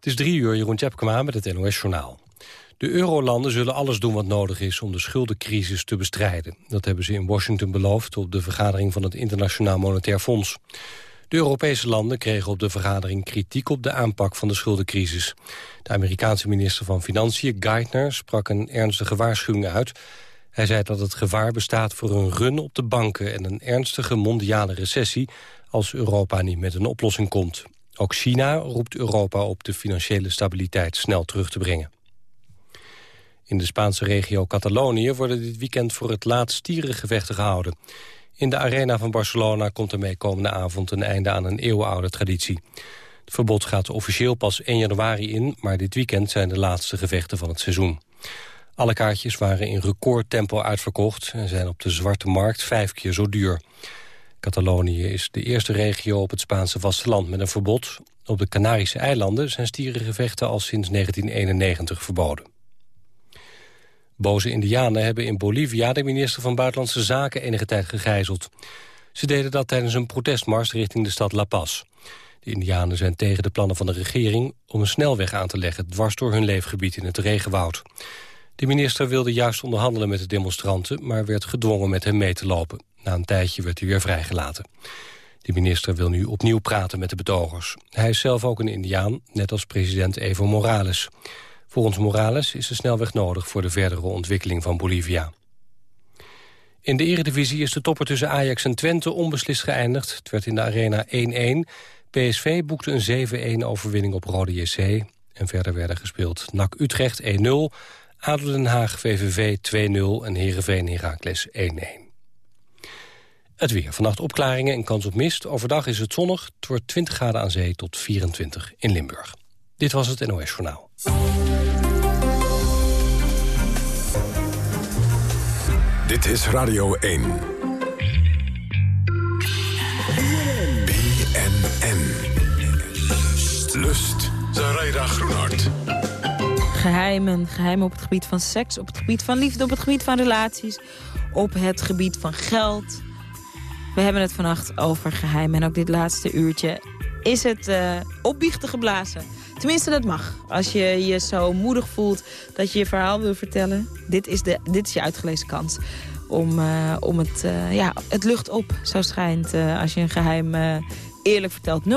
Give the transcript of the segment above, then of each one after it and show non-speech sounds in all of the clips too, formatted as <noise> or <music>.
Het is drie uur, Jeroen Tjepkema met het NOS-journaal. De eurolanden zullen alles doen wat nodig is om de schuldencrisis te bestrijden. Dat hebben ze in Washington beloofd op de vergadering van het Internationaal Monetair Fonds. De Europese landen kregen op de vergadering kritiek op de aanpak van de schuldencrisis. De Amerikaanse minister van Financiën, Geithner, sprak een ernstige waarschuwing uit. Hij zei dat het gevaar bestaat voor een run op de banken en een ernstige mondiale recessie als Europa niet met een oplossing komt. Ook China roept Europa op de financiële stabiliteit snel terug te brengen. In de Spaanse regio Catalonië worden dit weekend voor het laatst stierengevechten gehouden. In de arena van Barcelona komt ermee komende avond een einde aan een eeuwenoude traditie. Het verbod gaat officieel pas 1 januari in, maar dit weekend zijn de laatste gevechten van het seizoen. Alle kaartjes waren in recordtempo uitverkocht en zijn op de zwarte markt vijf keer zo duur. Catalonië is de eerste regio op het Spaanse vasteland met een verbod. Op de Canarische eilanden zijn stierengevechten al sinds 1991 verboden. Boze indianen hebben in Bolivia de minister van Buitenlandse Zaken enige tijd gegijzeld. Ze deden dat tijdens een protestmars richting de stad La Paz. De indianen zijn tegen de plannen van de regering om een snelweg aan te leggen... dwars door hun leefgebied in het regenwoud. De minister wilde juist onderhandelen met de demonstranten... maar werd gedwongen met hen mee te lopen. Na een tijdje werd hij weer vrijgelaten. De minister wil nu opnieuw praten met de betogers. Hij is zelf ook een indiaan, net als president Evo Morales. Volgens Morales is de snelweg nodig voor de verdere ontwikkeling van Bolivia. In de eredivisie is de topper tussen Ajax en Twente onbeslist geëindigd. Het werd in de arena 1-1. PSV boekte een 7-1 overwinning op Rode JC. En verder werden gespeeld NAC Utrecht 1-0, ADO Den Haag VVV 2-0 en Heerenveen Heracles 1-1. Het weer. Vannacht opklaringen en kans op mist. Overdag is het zonnig. Het wordt 20 graden aan zee tot 24 in Limburg. Dit was het NOS Journaal. Dit is Radio 1. BNN. Lust. Zaraida Groenhart. Geheimen. Geheimen op het gebied van seks, op het gebied van liefde, op het gebied van relaties. Op het gebied van geld. We hebben het vannacht over geheimen. En ook dit laatste uurtje is het uh, opbiechten geblazen. Tenminste, dat mag. Als je je zo moedig voelt dat je je verhaal wil vertellen... dit is, de, dit is je uitgelezen kans om, uh, om het, uh, ja, het lucht op, zo schijnt... Als je een geheim eerlijk vertelt. 0800-1121.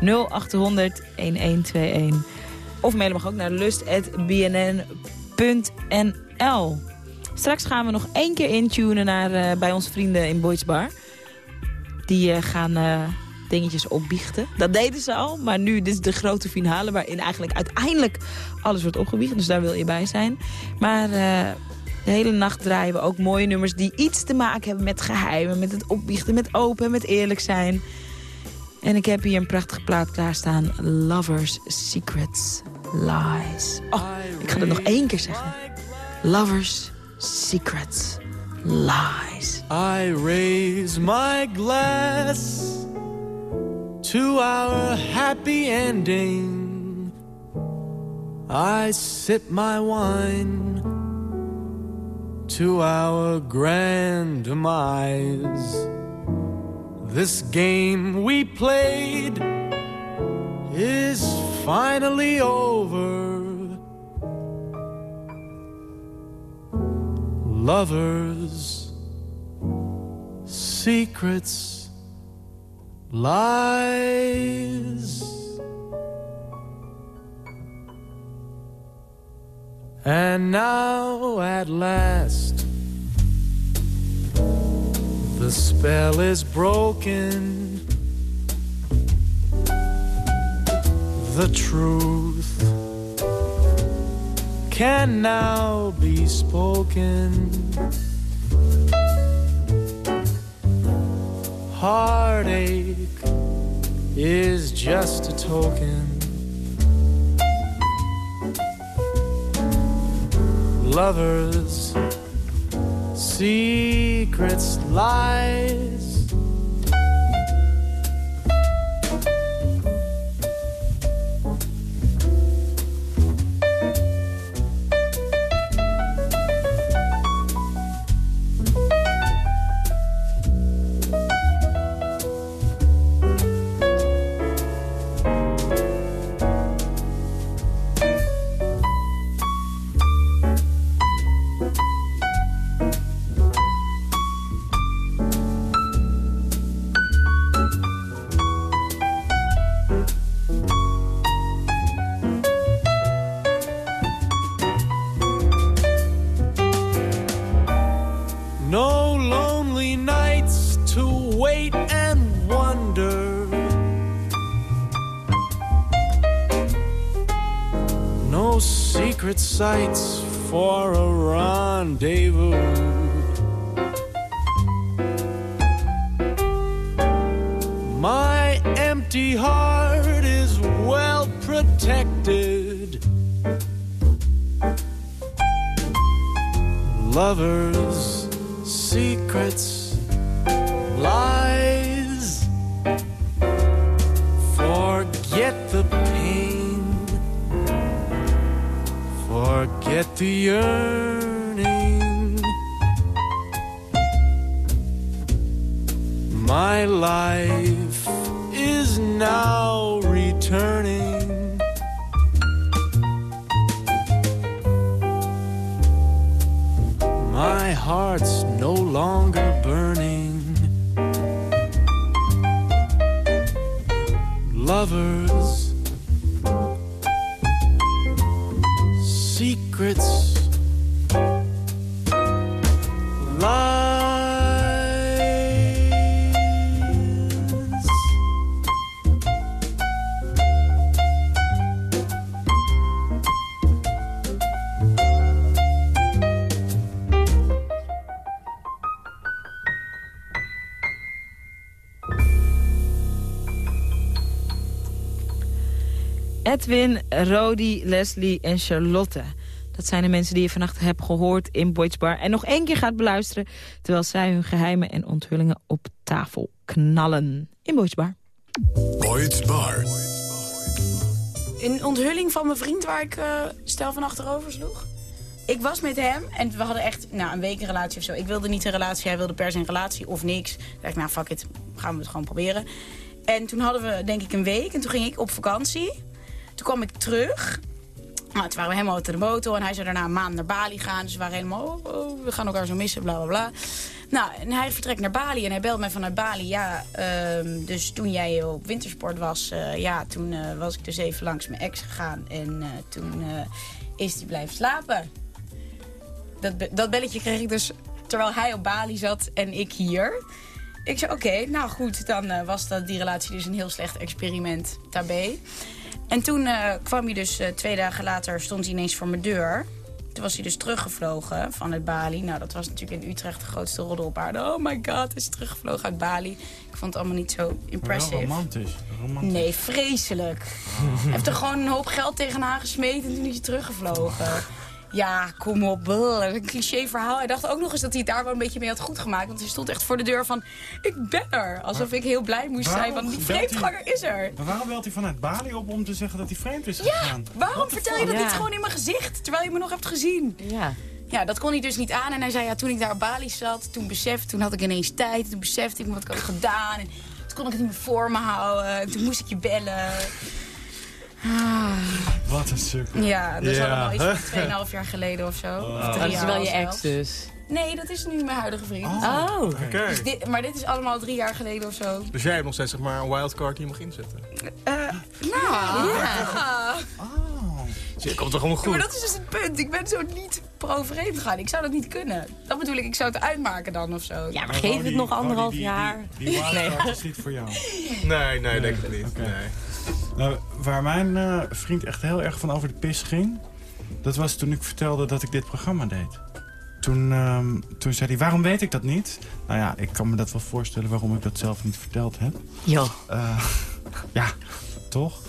0800-1121. Of mailen mag ook naar lust.bnn.nl. Straks gaan we nog één keer intunen naar, bij onze vrienden in Boys Bar. Die gaan dingetjes opbiechten. Dat deden ze al, maar nu dit is de grote finale... waarin eigenlijk uiteindelijk alles wordt opgebiecht. Dus daar wil je bij zijn. Maar de hele nacht draaien we ook mooie nummers... die iets te maken hebben met geheimen, met het opbiechten... met open, met eerlijk zijn. En ik heb hier een prachtige plaat klaarstaan. Lovers, Secrets, Lies. Oh, ik ga het nog één keer zeggen. Lovers, Secrets, Lies. I raise my glass to our happy ending. I sip my wine to our grand demise. This game we played is finally over. Lovers, secrets, lies. And now at last the spell is broken. The truth can now be spoken. Heartache is just a token. Lovers, secrets, lies sights for a rendezvous. My empty heart is well protected. Lovers, secrets, Forget the yearning. My life is now returning. My heart's no longer burning. Lovers, Edwin, Rodi, Leslie en Charlotte. Dat zijn de mensen die je vannacht hebt gehoord in Boyd's Bar. En nog één keer gaat beluisteren... terwijl zij hun geheimen en onthullingen op tafel knallen. In Boyd's Bar. Boyd's Bar. Een onthulling van mijn vriend waar ik eh, stel van achterover sloeg. Ik was met hem en we hadden echt nou, een week een relatie of zo. Ik wilde niet een relatie, hij wilde per se een relatie of niks. Toen dacht ik, nou fuck it, gaan we het gewoon proberen. En toen hadden we denk ik een week en toen ging ik op vakantie. Toen kwam ik terug. Nou, toen waren we helemaal uit de motor en hij zou daarna een maand naar Bali gaan. Dus we waren helemaal, oh, oh, we gaan elkaar zo missen, bla bla bla. Nou, en hij vertrekt naar Bali en hij belt mij vanuit Bali. Ja, ehm, dus toen jij op wintersport was, eh, ja, toen eh, was ik dus even langs mijn ex gegaan. En eh, toen is hij blijven slapen. Dat, dat belletje kreeg ik dus terwijl hij op Bali zat en ik hier. Ik zei, oké, nou goed, dan was dat, die relatie dus een heel slecht experiment daarbij. En toen eh, kwam hij dus eh, twee dagen later, stond hij ineens voor mijn deur. Toen was hij dus teruggevlogen vanuit Bali. Nou, dat was natuurlijk in Utrecht de grootste roddel op aarde. Oh my god, hij is teruggevlogen uit Bali. Ik vond het allemaal niet zo impressive. romantisch. romantisch. Nee, vreselijk. Hij heeft er gewoon een hoop geld tegenaan gesmeten en toen is hij teruggevlogen. Ja, kom op. brrr, Een cliché verhaal. Hij dacht ook nog eens dat hij het daar wel een beetje mee had goed gemaakt. Want hij stond echt voor de deur van, ik ben er. Alsof ik heel blij moest zijn, want die hij- vreemdganger is er. Maar waarom belt hij vanuit Bali op om te zeggen dat hij vreemd is Ja, gegaan? waarom vertel je dat niet Ja. gewoon in mijn gezicht, terwijl je me nog hebt gezien? Ja. Ja, dat kon hij dus niet aan. En hij zei, ja, toen ik daar op Bali zat, toen besefte, toen had ik ineens tijd. Toen besefte ik me wat ik had gedaan. En toen kon ik het niet meer voor me houden. En toen moest ik je bellen. Ah, Wat een sukkel. ja, dat is Ja. allemaal iets van 2,5 jaar geleden of zo. Of drie Dat is jaar wel je ex dus. Nee, dat is nu mijn huidige vriend. Oh. Oké. Dus dit, maar dit is allemaal drie jaar geleden of zo. Dus jij hebt nog steeds zeg maar, een wildcard die je mag inzetten. Nou, ja. Dus je komt toch allemaal goed? Maar dat is dus het punt. Ik ben zo niet pro-vreemd gaan. Ik zou dat niet kunnen. Dat bedoel ik, ik zou het uitmaken dan of zo. Ja, maar Maar geef Rodi- het nog anderhalf die- jaar. Die, die wildcard is niet voor jou. <laughs> Nee, nee, denk ik niet. Nee. Nou, waar mijn eh, vriend echt heel erg van over de pis ging... dat was toen ik vertelde dat ik dit programma deed. Toen, ehm, toen zei hij, waarom weet ik dat niet? Nou ja, ik kan me dat wel voorstellen waarom ik dat zelf niet verteld heb. Ja. Eh, <laughs> ja, toch?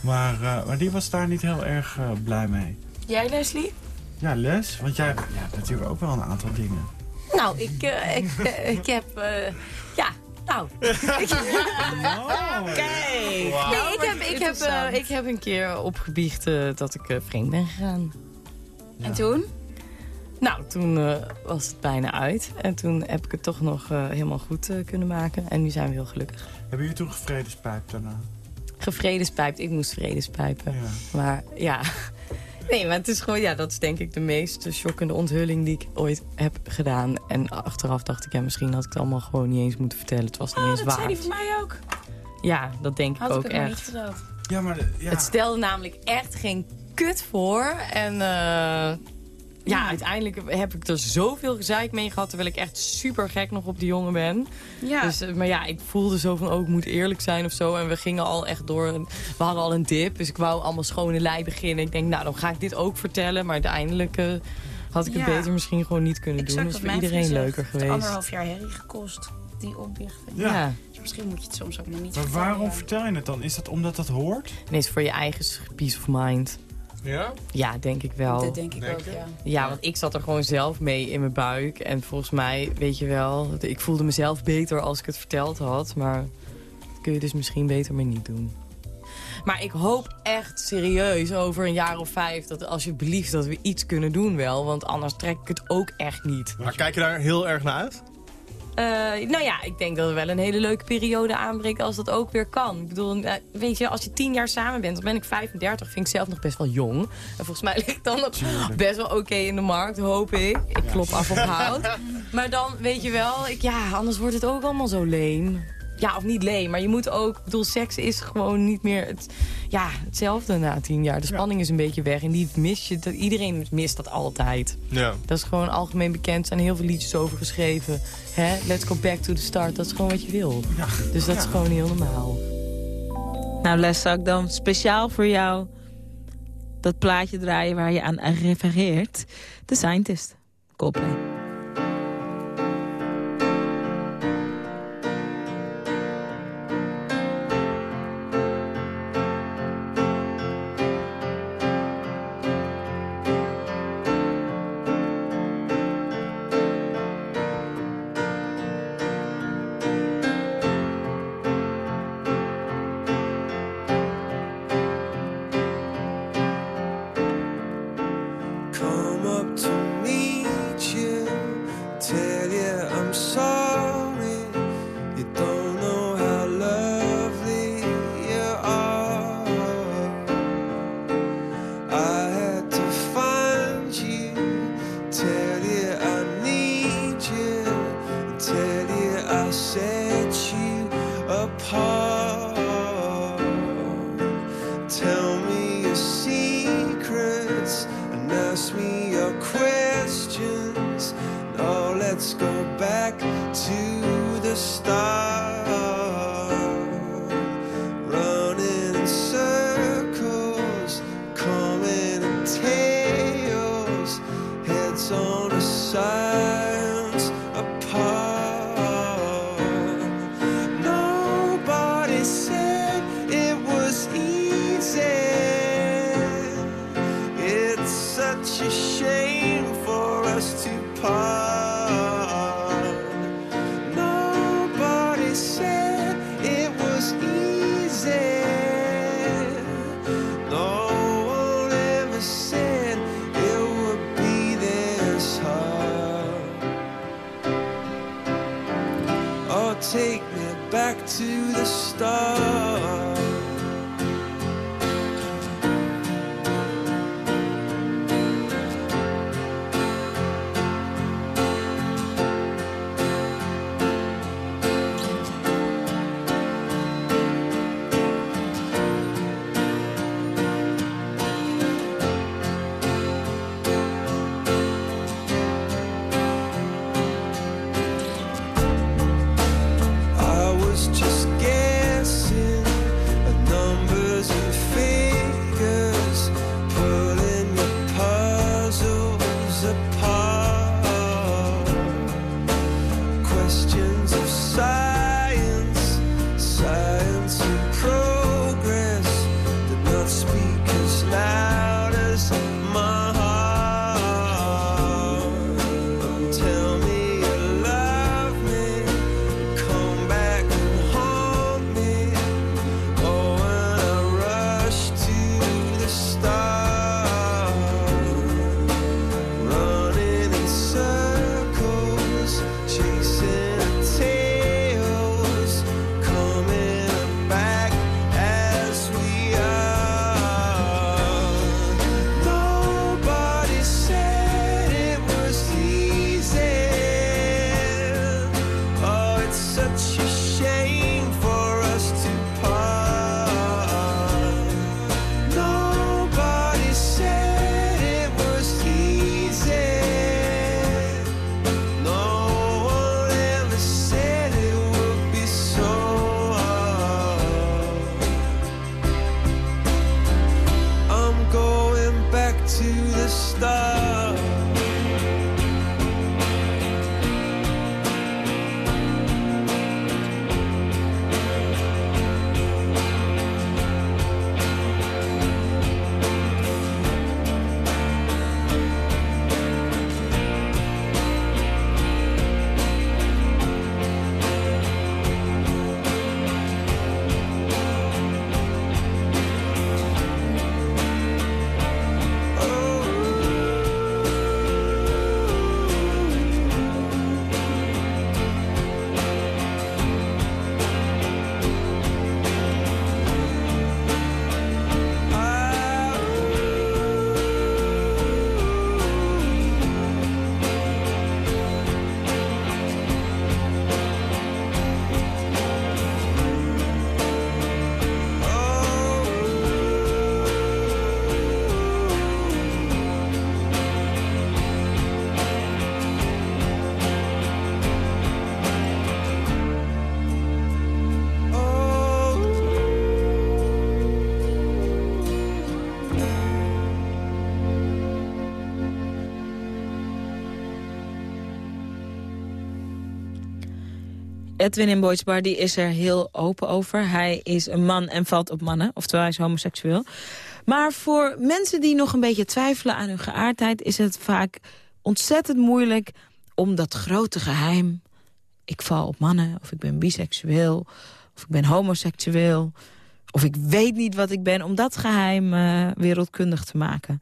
Maar, eh, maar die was daar niet heel erg blij mee. Jij, Leslie? Ja, Les, want jij ja, hebt natuurlijk ook wel een aantal dingen. Nou, ik, ik, ik heb... eh, ja, nou. <laughs> Nee, ik heb, ik, heb, eh, ik heb een keer opgebiecht eh, dat ik eh, vreemd ben gegaan. En toen? Nou, toen eh, was het bijna uit. En toen heb ik het toch nog eh, helemaal goed eh, kunnen maken. En nu zijn we heel gelukkig. Hebben jullie toen gevredespijpt daarna? Gevredespijpt, ik moest vredespijpen. Ja. Maar ja... Nee, maar het is gewoon, ja, dat is denk ik de meest shockende onthulling die ik ooit heb gedaan. En achteraf dacht ik, ja, misschien had ik het allemaal gewoon niet eens moeten vertellen. Het was niet Oh, eens dat zei waard. hij voor mij ook. Ja, dat denk ik Had ik ook het maar niet echt. verteld. Ja, maar de- ja. Het stelde namelijk echt geen kut voor. En eh, ja, uiteindelijk heb ik er zoveel gezeik mee gehad... terwijl ik echt super gek nog op die jongen ben. Ja. Dus, eh, maar ja, ik voelde zo van, oh, ik moet eerlijk zijn of zo. En we gingen al echt door. We hadden al een dip, dus ik wou allemaal schone lei beginnen. Ik denk, nou, dan ga ik dit ook vertellen. Maar uiteindelijk eh, had ik het beter misschien gewoon niet kunnen Exact doen. Dat is voor iedereen zegt. leuker Het geweest. anderhalf jaar herrie gekost, die opbichting. Ja. Ja. Dus misschien moet je het soms ook nog niet Maar vertellen, waarom vertel je het dan? Is dat omdat dat hoort? Nee, het is voor je eigen peace of mind. Ja? Ja, denk ik wel. Dat denk ik Denk ook, ja. Ja, want ik zat er gewoon zelf mee in mijn buik. En volgens mij, weet je wel, ik voelde mezelf beter als ik het verteld had. Maar dat kun je dus misschien beter maar niet doen. Maar ik hoop echt serieus over een jaar of vijf... dat alsjeblieft dat we iets kunnen doen wel. Want anders trek ik het ook echt niet. Maar kijk je daar heel erg naar uit? Eh, nou ja, ik denk dat er wel een hele leuke periode aanbreekt als dat ook weer kan. Ik bedoel, eh, weet je, als je tien jaar samen bent, dan ben ik 35, vind ik zelf nog best wel jong. En volgens mij <laughs> ligt dan best wel oké in de markt, hoop ik. Ik klop af op hout. <laughs> Maar dan, weet je wel, ik, ja, anders wordt het ook allemaal zo leen. Ja, of niet leen, maar je moet ook... Ik bedoel, seks is gewoon niet meer het, ja, hetzelfde na tien jaar. De spanning is een beetje weg en die mis je... dat- Iedereen mist dat altijd. Ja. Dat is gewoon algemeen bekend. Er zijn heel veel liedjes over geschreven. Hè? Let's go back to the start. Dat is gewoon wat je wil. Ja. Dus dat is gewoon heel normaal. Nou, Les, zou ik dan speciaal voor jou dat plaatje draaien waar je aan refereert. The Scientist. Coldplay. side. Edwin in Boys Bar die is er heel open over. Hij is een man en valt op mannen, oftewel hij is homoseksueel. Maar voor mensen die nog een beetje twijfelen aan hun geaardheid... is het vaak ontzettend moeilijk om dat grote geheim... ik val op mannen, of ik ben biseksueel, of ik ben homoseksueel... of ik weet niet wat ik ben, om dat geheim uh, wereldkundig te maken.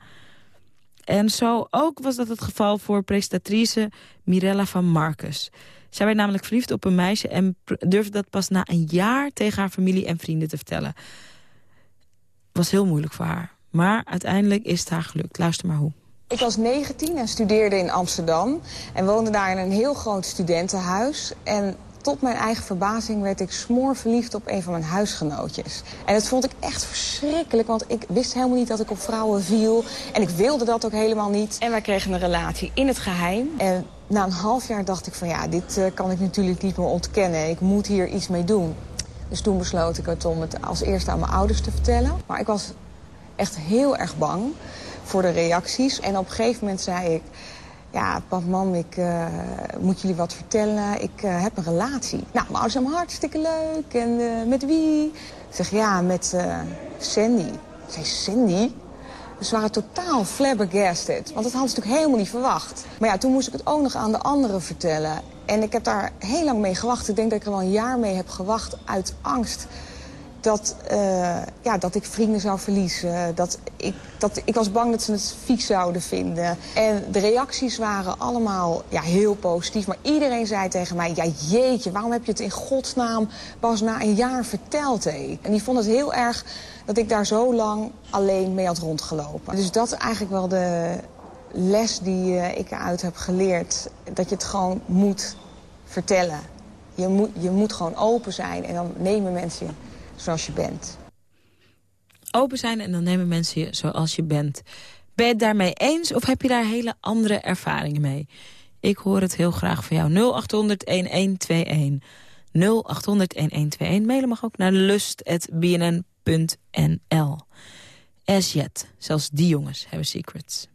En zo ook was dat het geval voor presentatrice Mirella van Marcus... Zij werd namelijk verliefd op een meisje en durfde dat pas na een jaar tegen haar familie en vrienden te vertellen. Was heel moeilijk voor haar. Maar uiteindelijk is het haar gelukt. Luister maar hoe. Ik was 19 en studeerde in Amsterdam. En woonde daar in een heel groot studentenhuis. En tot mijn eigen verbazing werd ik smoor verliefd op een van mijn huisgenootjes. En dat vond ik echt verschrikkelijk, want ik wist helemaal niet dat ik op vrouwen viel. En ik wilde dat ook helemaal niet. En wij kregen een relatie in het geheim. En na een half jaar dacht ik van ja, dit uh, kan ik natuurlijk niet meer ontkennen. Ik moet hier iets mee doen. Dus toen besloot ik het om het als eerste aan mijn ouders te vertellen. Maar ik was echt heel erg bang voor de reacties. En op een gegeven moment zei ik... Ja, pap, mam, ik uh, moet jullie wat vertellen. Ik uh, heb een relatie. Nou, mijn ouders zijn hartstikke leuk. En met wie? Ik zeg, ja, met Sandy. Ik zei, Sandy? Dus ze waren totaal flabbergasted. Want dat hadden ze natuurlijk helemaal niet verwacht. Maar ja, toen moest ik het ook nog aan de anderen vertellen. En ik heb daar heel lang mee gewacht. Ik denk dat ik er wel een jaar mee heb gewacht uit angst dat, uh, ja, dat ik vrienden zou verliezen. Dat ik, dat, ik was bang dat ze het vies zouden vinden. En de reacties waren allemaal ja, heel positief. Maar iedereen zei tegen mij, ja jeetje, waarom heb je het in godsnaam pas na een jaar verteld? En die vond het heel erg dat ik daar zo lang alleen mee had rondgelopen. Dus dat is eigenlijk wel de les die uh, ik eruit heb geleerd. Dat je het gewoon moet vertellen. Je moet, je moet gewoon open zijn en dan nemen mensen je zoals je bent. Open zijn en dan nemen mensen je zoals je bent. Ben je het daarmee eens of heb je daar hele andere ervaringen mee? Ik hoor het heel graag van jou. 0800-1121. 0800-1121. Mailen mag ook naar lust.bnn.nl. As yet. Zelfs die jongens hebben secrets.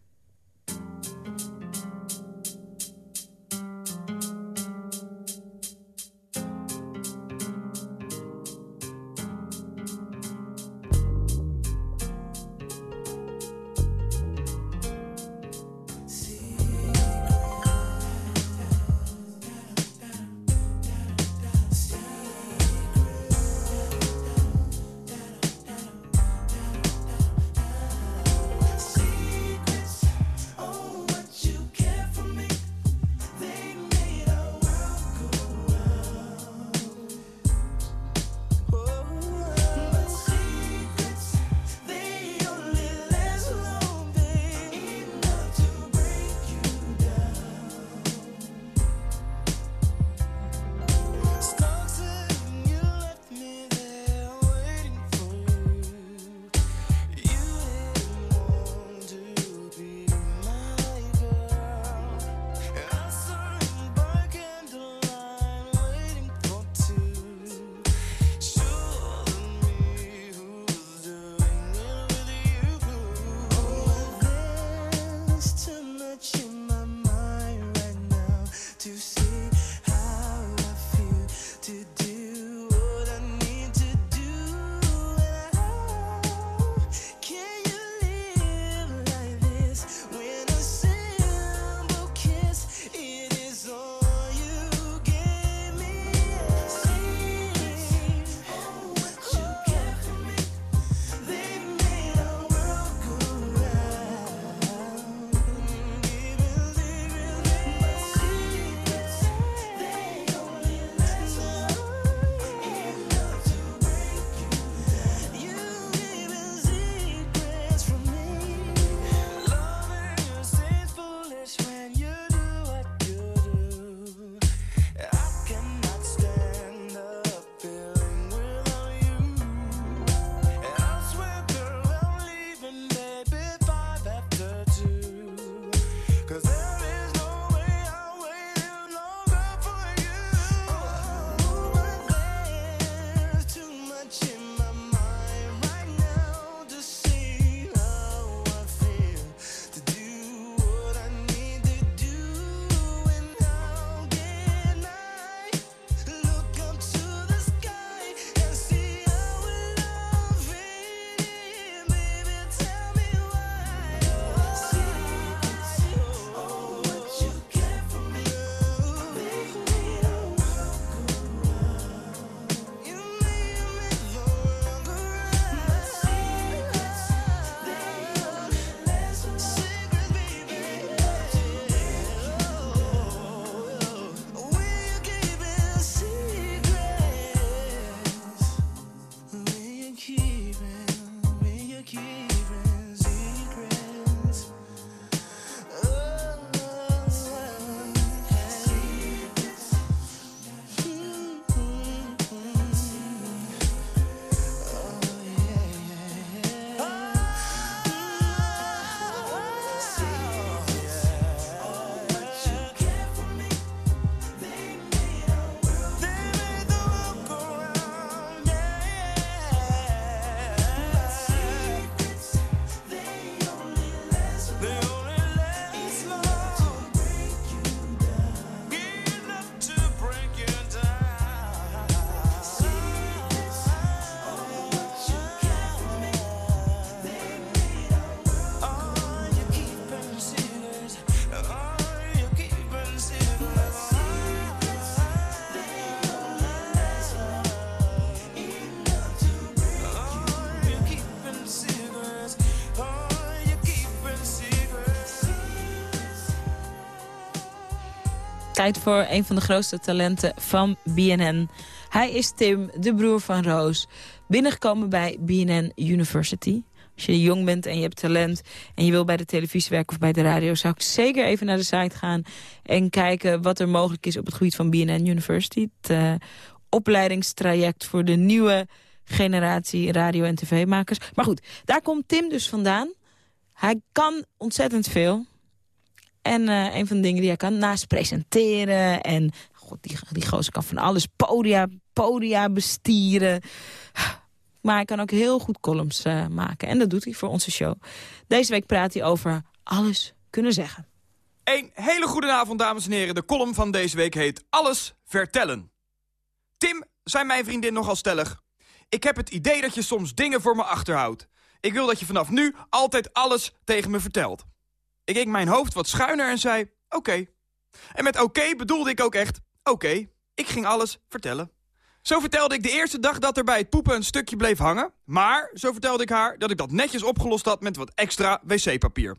Voor een van de grootste talenten van BNN. Hij is Tim, de broer van Roos. Binnengekomen bij BNN University. Als je jong bent en je hebt talent en je wil bij de televisie werken of bij de radio... zou ik zeker even naar de site gaan en kijken wat er mogelijk is op het gebied van BNN University. Het uh, opleidingstraject voor de nieuwe generatie radio- en tv-makers. Maar goed, daar komt Tim dus vandaan. Hij kan ontzettend veel. En uh, een van de dingen die hij kan, naast presenteren... en god, die, die gozer kan van alles, podia, podia bestieren... Maar hij kan ook heel goed columns uh, maken. En dat doet hij voor onze show. Deze week praat hij over alles kunnen zeggen. Een hele goede avond, dames en heren. De column van deze week heet Alles vertellen. Tim, zei mijn vriendin nogal stellig. Ik heb het idee dat je soms dingen voor me achterhoudt. Ik wil dat je vanaf nu altijd alles tegen me vertelt. Ik keek mijn hoofd wat schuiner en zei, oké. En met oké bedoelde ik ook echt, oké. Ik ging alles vertellen. Zo vertelde ik de eerste dag dat er bij het poepen een stukje bleef hangen. Maar zo vertelde ik haar dat ik dat netjes opgelost had met wat extra wc-papier.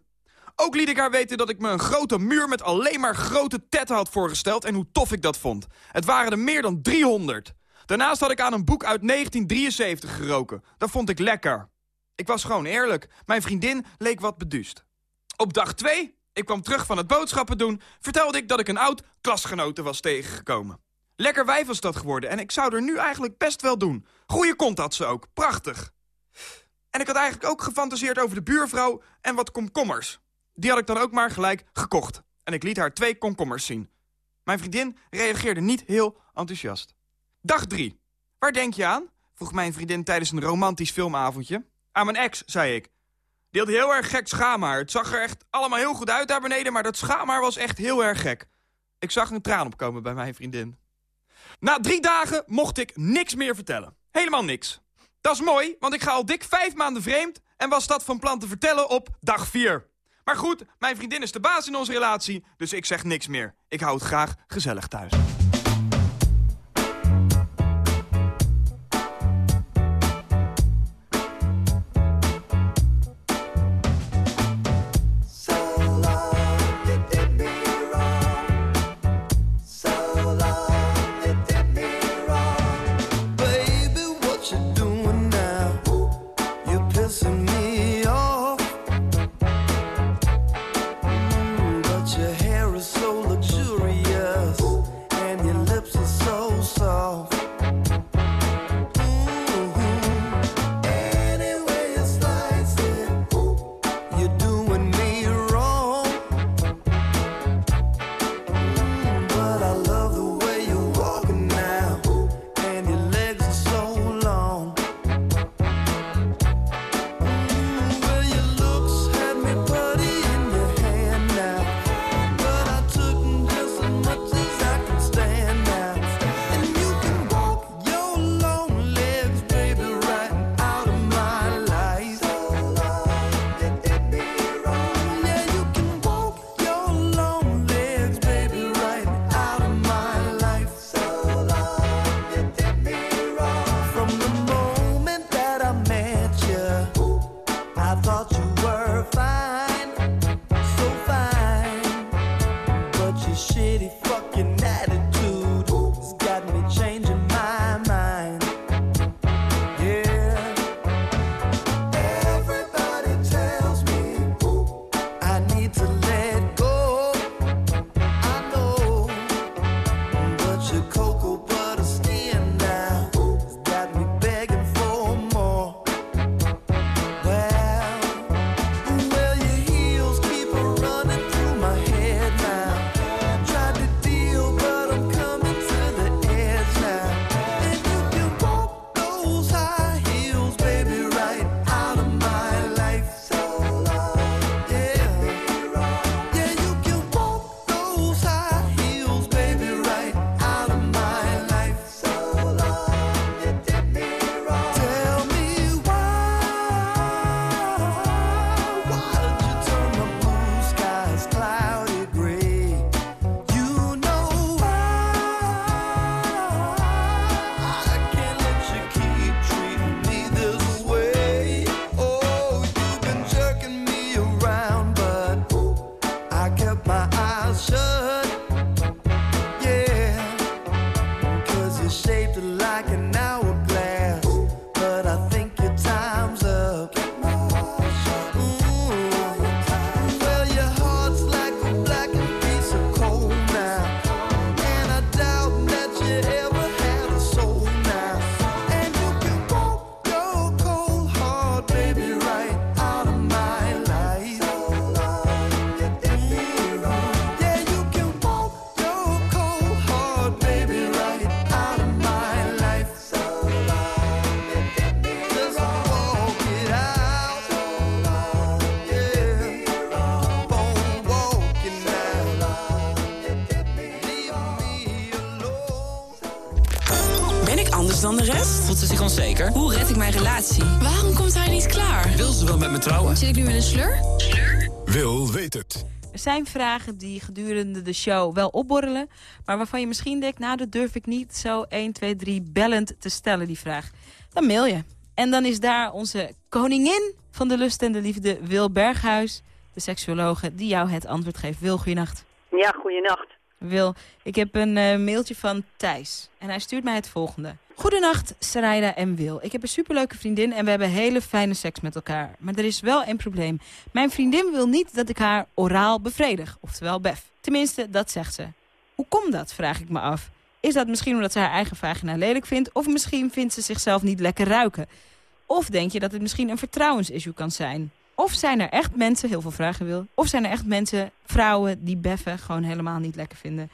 Ook liet ik haar weten dat ik me een grote muur met alleen maar grote tetten had voorgesteld... en hoe tof ik dat vond. Het waren er meer dan 300. Daarnaast had ik aan een boek uit 1973 geroken. Dat vond ik lekker. Ik was gewoon eerlijk. Mijn vriendin leek wat beduust. Op dag 2, ik kwam terug van het boodschappen doen... vertelde ik dat ik een oud klasgenote was tegengekomen. Lekker wijf was dat geworden en ik zou er nu eigenlijk best wel doen. Goeie kont had ze ook, prachtig. En ik had eigenlijk ook gefantaseerd over de buurvrouw en wat komkommers. Die had ik dan ook maar gelijk gekocht. En ik liet haar twee komkommers zien. Mijn vriendin reageerde niet heel enthousiast. Dag 3. Waar denk je aan? vroeg mijn vriendin tijdens een romantisch filmavondje. Aan mijn ex, zei ik. Die had heel erg gek schaamhaar. Het zag er echt allemaal heel goed uit daar beneden... maar dat schaamhaar was echt heel erg gek. Ik zag een traan opkomen bij mijn vriendin. Na drie dagen mocht ik niks meer vertellen. Helemaal niks. Dat is mooi, want ik ga al dik vijf maanden vreemd... en was dat van plan te vertellen op dag vier. Maar goed, mijn vriendin is de baas in onze relatie... dus ik zeg niks meer. Ik hou het graag gezellig thuis. Zijn vragen die gedurende de show wel opborrelen... maar waarvan je misschien denkt, nou, dat durf ik niet zo 1, 2, 3 bellend te stellen, die vraag. Dan mail je. En dan is daar onze koningin van de lust en de liefde, Wil Berghuis... de seksuologe die jou het antwoord geeft. Wil, goeienacht. Ja, goeienacht. Wil, ik heb een eh, mailtje van Thijs. En hij stuurt mij het volgende. Goedenacht, Sarayda en Wil. Ik heb een superleuke vriendin en we hebben hele fijne seks met elkaar. Maar er is wel een probleem. Mijn vriendin wil niet dat ik haar oraal bevredig, oftewel bef. Tenminste, dat zegt ze. Hoe komt dat, vraag ik me af. Is dat misschien omdat ze haar eigen vagina lelijk vindt... of misschien vindt ze zichzelf niet lekker ruiken? Of denk je dat het misschien een vertrouwensissue kan zijn? Of zijn er echt mensen, heel veel vragen wil... of zijn er echt mensen, vrouwen, die beffen gewoon helemaal niet lekker vinden...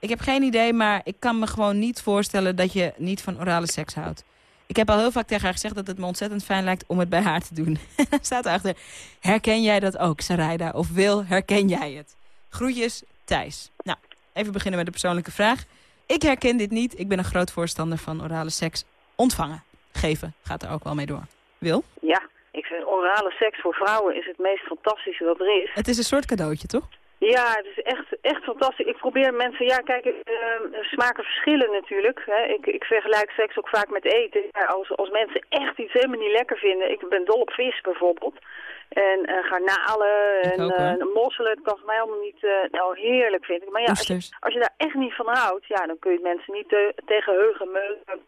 Ik heb geen idee, maar ik kan me gewoon niet voorstellen dat je niet van orale seks houdt. Ik heb al heel vaak tegen haar gezegd dat het me ontzettend fijn lijkt om het bij haar te doen. <laughs> Staat erachter, herken jij dat ook, Sarayda? Of Wil, herken jij het? Groetjes, Thijs. Nou, even beginnen met de persoonlijke vraag. Ik herken dit niet. Ik ben een groot voorstander van orale seks. Ontvangen, geven, gaat er ook wel mee door. Wil? Ja, ik vind orale seks voor vrouwen is het meest fantastische wat er is. Het is een soort cadeautje, toch? Ja, het is echt, echt fantastisch. Ik probeer mensen, ja kijk, uh, smaken verschillen natuurlijk. Hè. Ik, ik vergelijk seks ook vaak met eten. Ja, als, als mensen echt iets helemaal niet lekker vinden, ik ben dol op vis bijvoorbeeld. En uh, garnalen en uh, mosselen, het kan voor mij allemaal niet nou heerlijk vinden. Maar ja, als je, als je, daar echt niet van houdt, ja, dan kun je mensen niet tegen heugen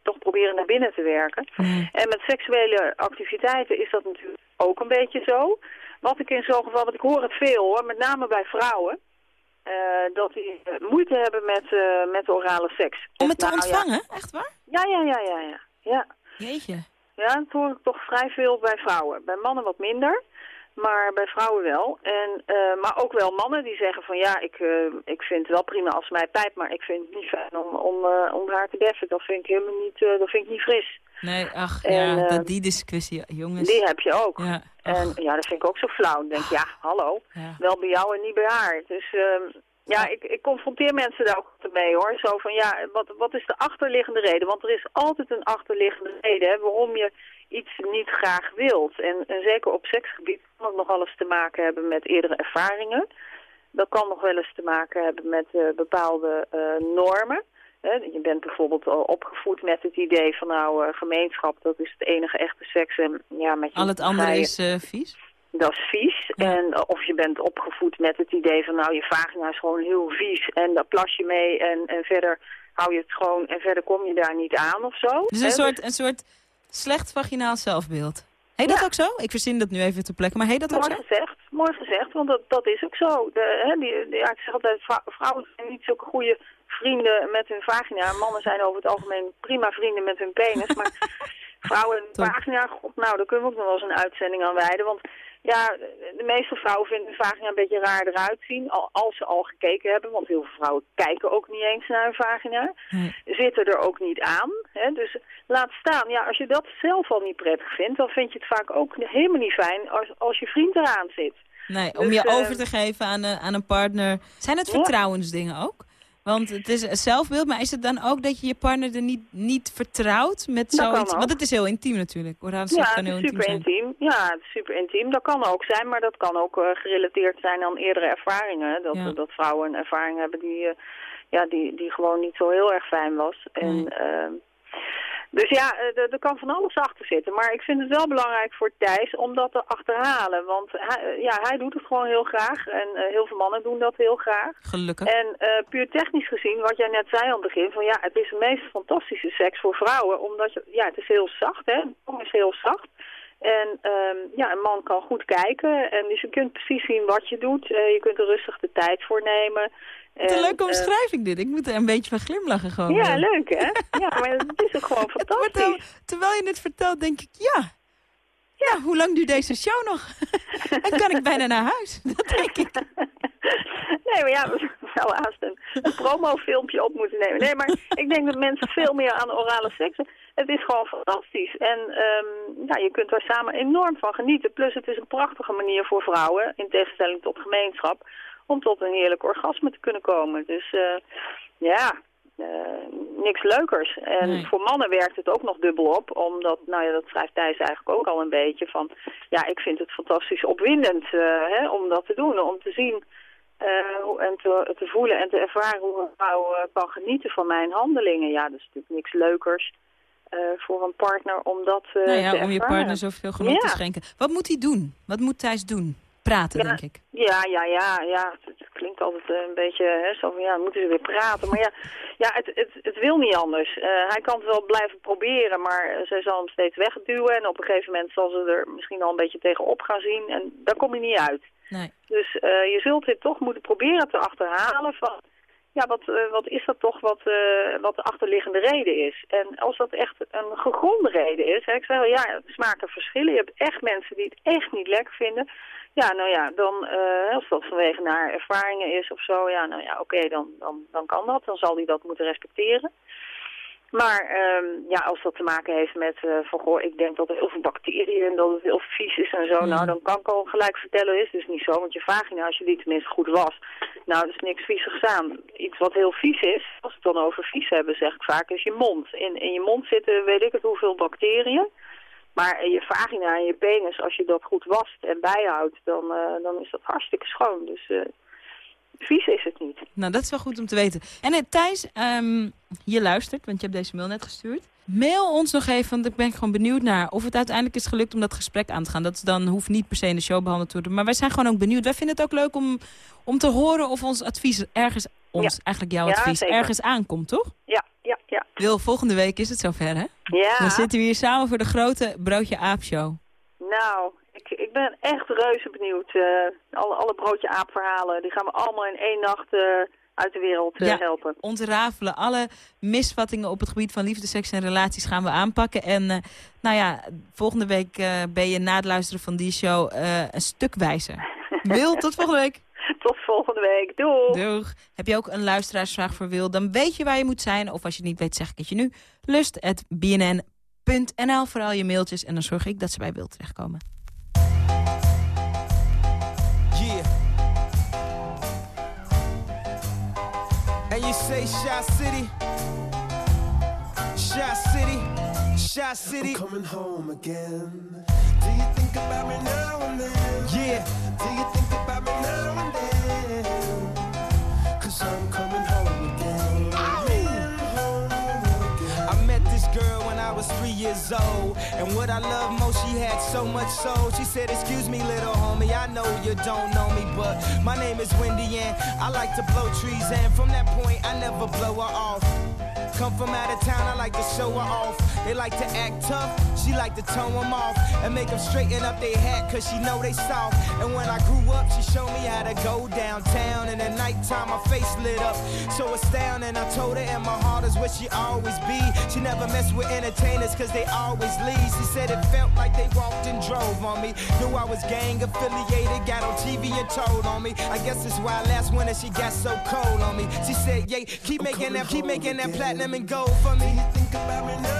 toch proberen naar binnen te werken. En met seksuele activiteiten is dat natuurlijk ook een beetje zo. Wat ik in zo'n geval, want ik hoor het veel hoor, met name bij vrouwen. Uh, dat die moeite hebben met, uh, met orale seks. Om het te nou, ontvangen? Ja. Echt waar? Ja, ja, ja, ja, ja. ja. Jeetje. Ja, dat hoor ik toch vrij veel bij vrouwen. Bij mannen wat minder, maar bij vrouwen wel. En, uh, maar ook wel mannen die zeggen van ja, ik, ik vind het wel prima als mij pijpt, maar ik vind het niet fijn om, om, om haar te deffen. Dat vind ik helemaal niet, dat vind ik niet fris. Nee, ach en, ja, dat, die discussie, jongens. Die heb je ook. Ja. En ja, dat vind ik ook zo flauw. Dan denk ik, ja, hallo, ja. wel bij jou en niet bij haar. Dus uh, ja, ik, ik confronteer mensen daar ook mee hoor. Zo van, ja, wat, wat is de achterliggende reden? Want er is altijd een achterliggende reden hè, waarom je iets niet graag wilt. En, en zeker op seksgebied kan het nog alles te maken hebben met eerdere ervaringen. Dat kan nog wel eens te maken hebben met uh, bepaalde uh, normen. Je bent bijvoorbeeld opgevoed met het idee van nou, uh, gemeenschap, dat is het enige echte seks. En, ja, met je Al het andere is uh, vies? Dat is vies. Ja. En, uh, of je bent opgevoed met het idee van nou, je vagina is gewoon heel vies en daar plas je mee en, en verder hou je het schoon en verder kom je daar niet aan of zo. Dus een, soort, een soort slecht vaginaal zelfbeeld. Heet dat ook zo? Ik verzin dat nu even te plekken, maar heet dat mooi ook zo? Gezegd, mooi gezegd, want dat, dat is ook zo. De, hè, die, die, ja, ik zeg altijd, vrouwen zijn niet zulke goede vrienden met hun vagina. Mannen zijn over het algemeen prima vrienden met hun penis. Maar <laughs> vrouwen en vagina, god, nou, daar kunnen we ook nog wel eens een uitzending aan wijden. Want ja, de meeste vrouwen vinden hun vagina een beetje raar eruit zien. Al, als ze al gekeken hebben, want heel veel vrouwen kijken ook niet eens naar hun vagina. Nee. Zitten er ook niet aan. Hè? Dus laat staan, ja, als je dat zelf al niet prettig vindt, dan vind je het vaak ook helemaal niet fijn als, als je vriend eraan zit. Nee, om dus, je over te geven aan, uh, aan een partner. Zijn het vertrouwensdingen ook? Want het is zelfbeeld, maar is het dan ook dat je je partner er niet, niet vertrouwt met zoiets? Want het is heel intiem natuurlijk. Ja, is heel super intiem. Ja, het is super intiem. Dat kan ook zijn, maar dat kan ook uh, gerelateerd zijn aan eerdere ervaringen. Dat, ja. dat vrouwen een ervaring hebben die, uh, ja, die, die gewoon niet zo heel erg fijn was. En, Nee. Dus ja, er kan van alles achter zitten. Maar ik vind het wel belangrijk voor Thijs om dat te achterhalen. Want hij, ja, hij doet het gewoon heel graag. En uh, heel veel mannen doen dat heel graag. Gelukkig. En uh, puur technisch gezien, wat jij net zei aan het begin... van ja, het is de meest fantastische seks voor vrouwen. Omdat je, ja, het is heel zacht, hè. Het is heel zacht. En um, ja, een man kan goed kijken. En dus je kunt precies zien wat je doet. Uh, je kunt er rustig de tijd voor nemen. Wat een leuke omschrijving dit. Ik moet er een beetje van glimlachen gewoon. Ja, leuk hè? <laughs> Ja, maar het is ook gewoon fantastisch. Terwijl, terwijl je het vertelt, denk ik, ja. Ja, hoe lang duurt deze show nog? <laughs> Dan kan ik bijna naar huis. Dat denk ik. <laughs> <laughs> Nee, maar ja, we zou haast een, een promofilmpje op moeten nemen. Nee, maar ik denk dat mensen veel meer aan orale seks het is gewoon fantastisch. En um, ja, je kunt daar samen enorm van genieten. Plus het is een prachtige manier voor vrouwen, in tegenstelling tot gemeenschap, om tot een heerlijk orgasme te kunnen komen. Dus uh, ja, eh, niks leukers. En Nee. voor mannen werkt het ook nog dubbel op, omdat, nou ja, dat schrijft Thijs eigenlijk ook al een beetje van, ja, ik vind het fantastisch opwindend eh, hè, om dat te doen, om te zien eh, en te, te voelen en te ervaren hoe een vrouw eh, kan genieten van mijn handelingen. Ja, dat is natuurlijk niks leukers eh, voor een partner om dat nou ja, te om je ervaren. partner zoveel genot te schenken. Wat moet hij doen? Wat moet Thijs doen? Praten, Ja. denk ik. Ja, ja, ja, ja. Het, klinkt altijd een beetje hè, zo van, ja, moeten ze weer praten. Maar ja, ja het, het, het wil niet anders. Hij kan het wel blijven proberen, maar zij zal hem steeds wegduwen. En op een gegeven moment zal ze er misschien al een beetje tegenop gaan zien. En daar kom je niet uit. Nee. Dus eh, je zult dit toch moeten proberen te achterhalen van... Ja, wat, eh, wat is dat toch wat, eh, wat de achterliggende reden is? En als dat echt een gegronde reden is... Hè, ik zei al, ja, smaken verschillen. Je hebt echt mensen die het echt niet lekker vinden... Ja, nou ja, dan, als dat vanwege naar ervaringen is of zo, ja, nou ja, oké, dan, dan, dan kan dat. Dan zal hij dat moeten respecteren. Maar ehm, ja, als dat te maken heeft met eh, van goh, ik denk dat er heel veel bacteriën en dat het heel vies is en zo, nou dan kan ik al gelijk vertellen, is dus niet zo. Want je vagina, als je die tenminste goed was, nou er is niks viezigs aan. Iets wat heel vies is, als we het dan over vies hebben, zeg ik vaak, is je mond. In, in je mond zitten weet ik het hoeveel bacteriën. Maar in je vagina en je penis, als je dat goed wast en bijhoudt, dan, eh, dan is dat hartstikke schoon. Dus eh, vies is het niet. Nou, dat is wel goed om te weten. En eh, Thijs, ehm, je luistert, want je hebt deze mail net gestuurd. Mail ons nog even, want ik ben gewoon benieuwd naar of het uiteindelijk is gelukt om dat gesprek aan te gaan. Dat is dan hoeft niet per se in de show behandeld te worden. Maar wij zijn gewoon ook benieuwd. Wij vinden het ook leuk om, om te horen of ons advies ergens, ons, Ja. eigenlijk jouw Ja, advies, zeker. ergens aankomt, toch? Ja, ja, ja. Wil, volgende week is het zover, hè? Ja. Dan zitten we hier samen voor de grote Broodje Aap show. Nou, ik, ik ben echt reuze benieuwd. Eh, alle, alle broodje aapverhalen, die gaan we allemaal in één nacht eh, uit de wereld eh, Ja. helpen. Ontrafelen, alle misvattingen op het gebied van liefde, seks en relaties gaan we aanpakken. En nou ja, volgende week ben je na het luisteren van die show een stuk wijzer. Wil, tot volgende week. <laughs> Tot volgende week. Doei. Doeg. Heb je ook een luisteraarsvraag voor Wil, dan weet je waar je moet zijn. Of als je het niet weet, zeg ik het je nu. Lust.bnn.nl voor al je mailtjes. En dan zorg ik dat ze bij Wil terechtkomen. Say Shy City, Shy City, Shy City. I'm coming home again. Do you think about me now and then? Yeah. Do you think about me now and then? Cause I'm coming I was three years old. And what I love most, she had so much soul. She said, Excuse me, little homie, I know you don't know me, but my name is Wendy, and I like to blow trees. And from that point, I never blow her off. Come from out of town, I like to show her off. They like to act tough, she like to tone them off and make them straighten up their hat, cause she know they soft. And when I grew up, she showed me how to go downtown. And at nighttime, my face lit up, so astounding. I told her, and my heart is where she always be. She never mess with entertainers, cause they always leave. She said it felt like they walked and drove on me. Knew I was gang affiliated, got on TV and told on me. I guess that's why last winter she got so cold on me. She said, yeah, keep making that, keep making that platinum and gold for me. You think about me now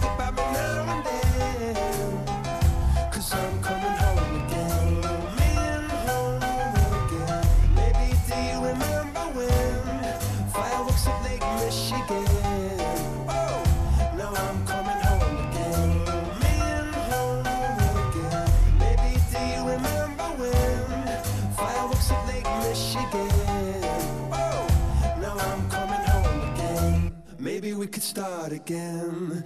could start again.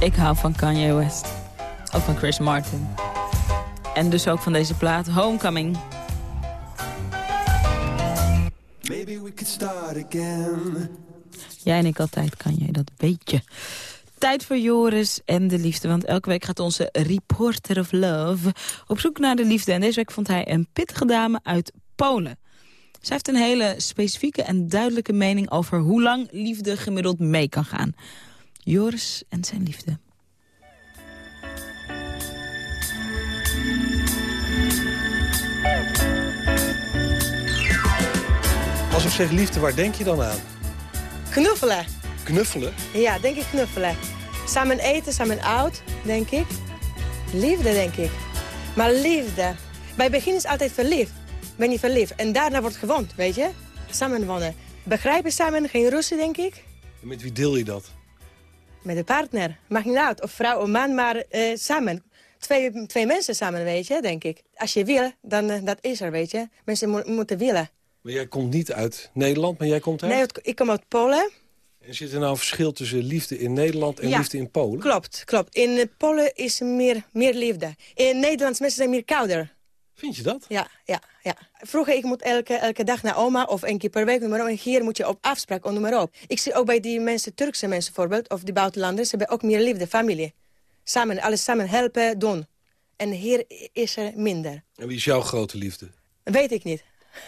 Ik hou van Kanye West. Ook van Chris Martin. En dus ook van deze plaat, Homecoming. Jij en ik altijd, Kanye, dat weet je. Tijd voor Joris en de liefde, want elke week gaat onze Reporter of Love op zoek naar de liefde. En deze week vond hij een pittige dame uit Polen. Zij heeft een hele specifieke en duidelijke mening over hoe lang liefde gemiddeld mee kan gaan. Joris en zijn liefde. Als ik zeg liefde, waar denk je dan aan? Knuffelen. Knuffelen? Ja, denk ik knuffelen. Samen eten, samen oud, denk ik. Liefde, denk ik. Maar liefde. Bij het begin is altijd verliefd. Ben je verliefd. En daarna wordt gewoond, weet je? Samen wonen. Begrijpen samen, geen ruzie, denk ik. En met wie deel je dat? Met een partner. Mag niet uit. Of vrouw of man, maar eh, samen. Twee, twee mensen samen, weet je, denk ik. Als je wil, dan uh, dat is er, weet je. Mensen mo moeten willen. Maar jij komt niet uit Nederland, maar jij komt uit? Nee, ik kom uit Polen. En zit er nou een verschil tussen liefde in Nederland en ja, liefde in Polen? klopt, klopt. In uh, Polen is meer, meer liefde. In Nederland mensen zijn meer kouder. Vind je dat? Ja, ja, ja. Vroeger ik moet elke, elke dag naar oma of één keer per week. Maar en hier moet je op afspraak, noem maar op. Ik zie ook bij die mensen, Turkse mensen bijvoorbeeld, of die buitenlanders, ze hebben ook meer liefde, familie. Samen, alles samen helpen, doen. En hier is er minder. En wie is jouw grote liefde? Weet ik niet.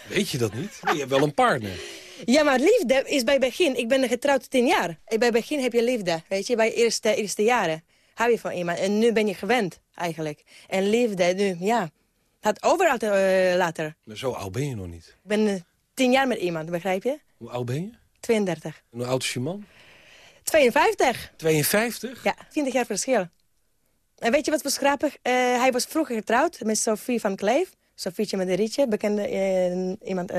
Weet je dat niet? je hebt wel een partner. Ja, maar liefde is bij begin. Ik ben getrouwd tien jaar. Bij begin heb je liefde, weet je, bij eerste, eerste jaren. Hou je van iemand. En nu ben je gewend, eigenlijk. En liefde, nu, ja... Gaat overal uh, later. Maar zo oud ben je nog niet. Ik ben uh, tien jaar met iemand, begrijp je? Hoe oud ben je? 32. En hoe oud is je man? 52. 52? Ja, 20 jaar verschil. En weet je wat was grappig? Uh, hij was vroeger getrouwd met Sophie van Kleef. Sofietje met een rietje, bekende, iemand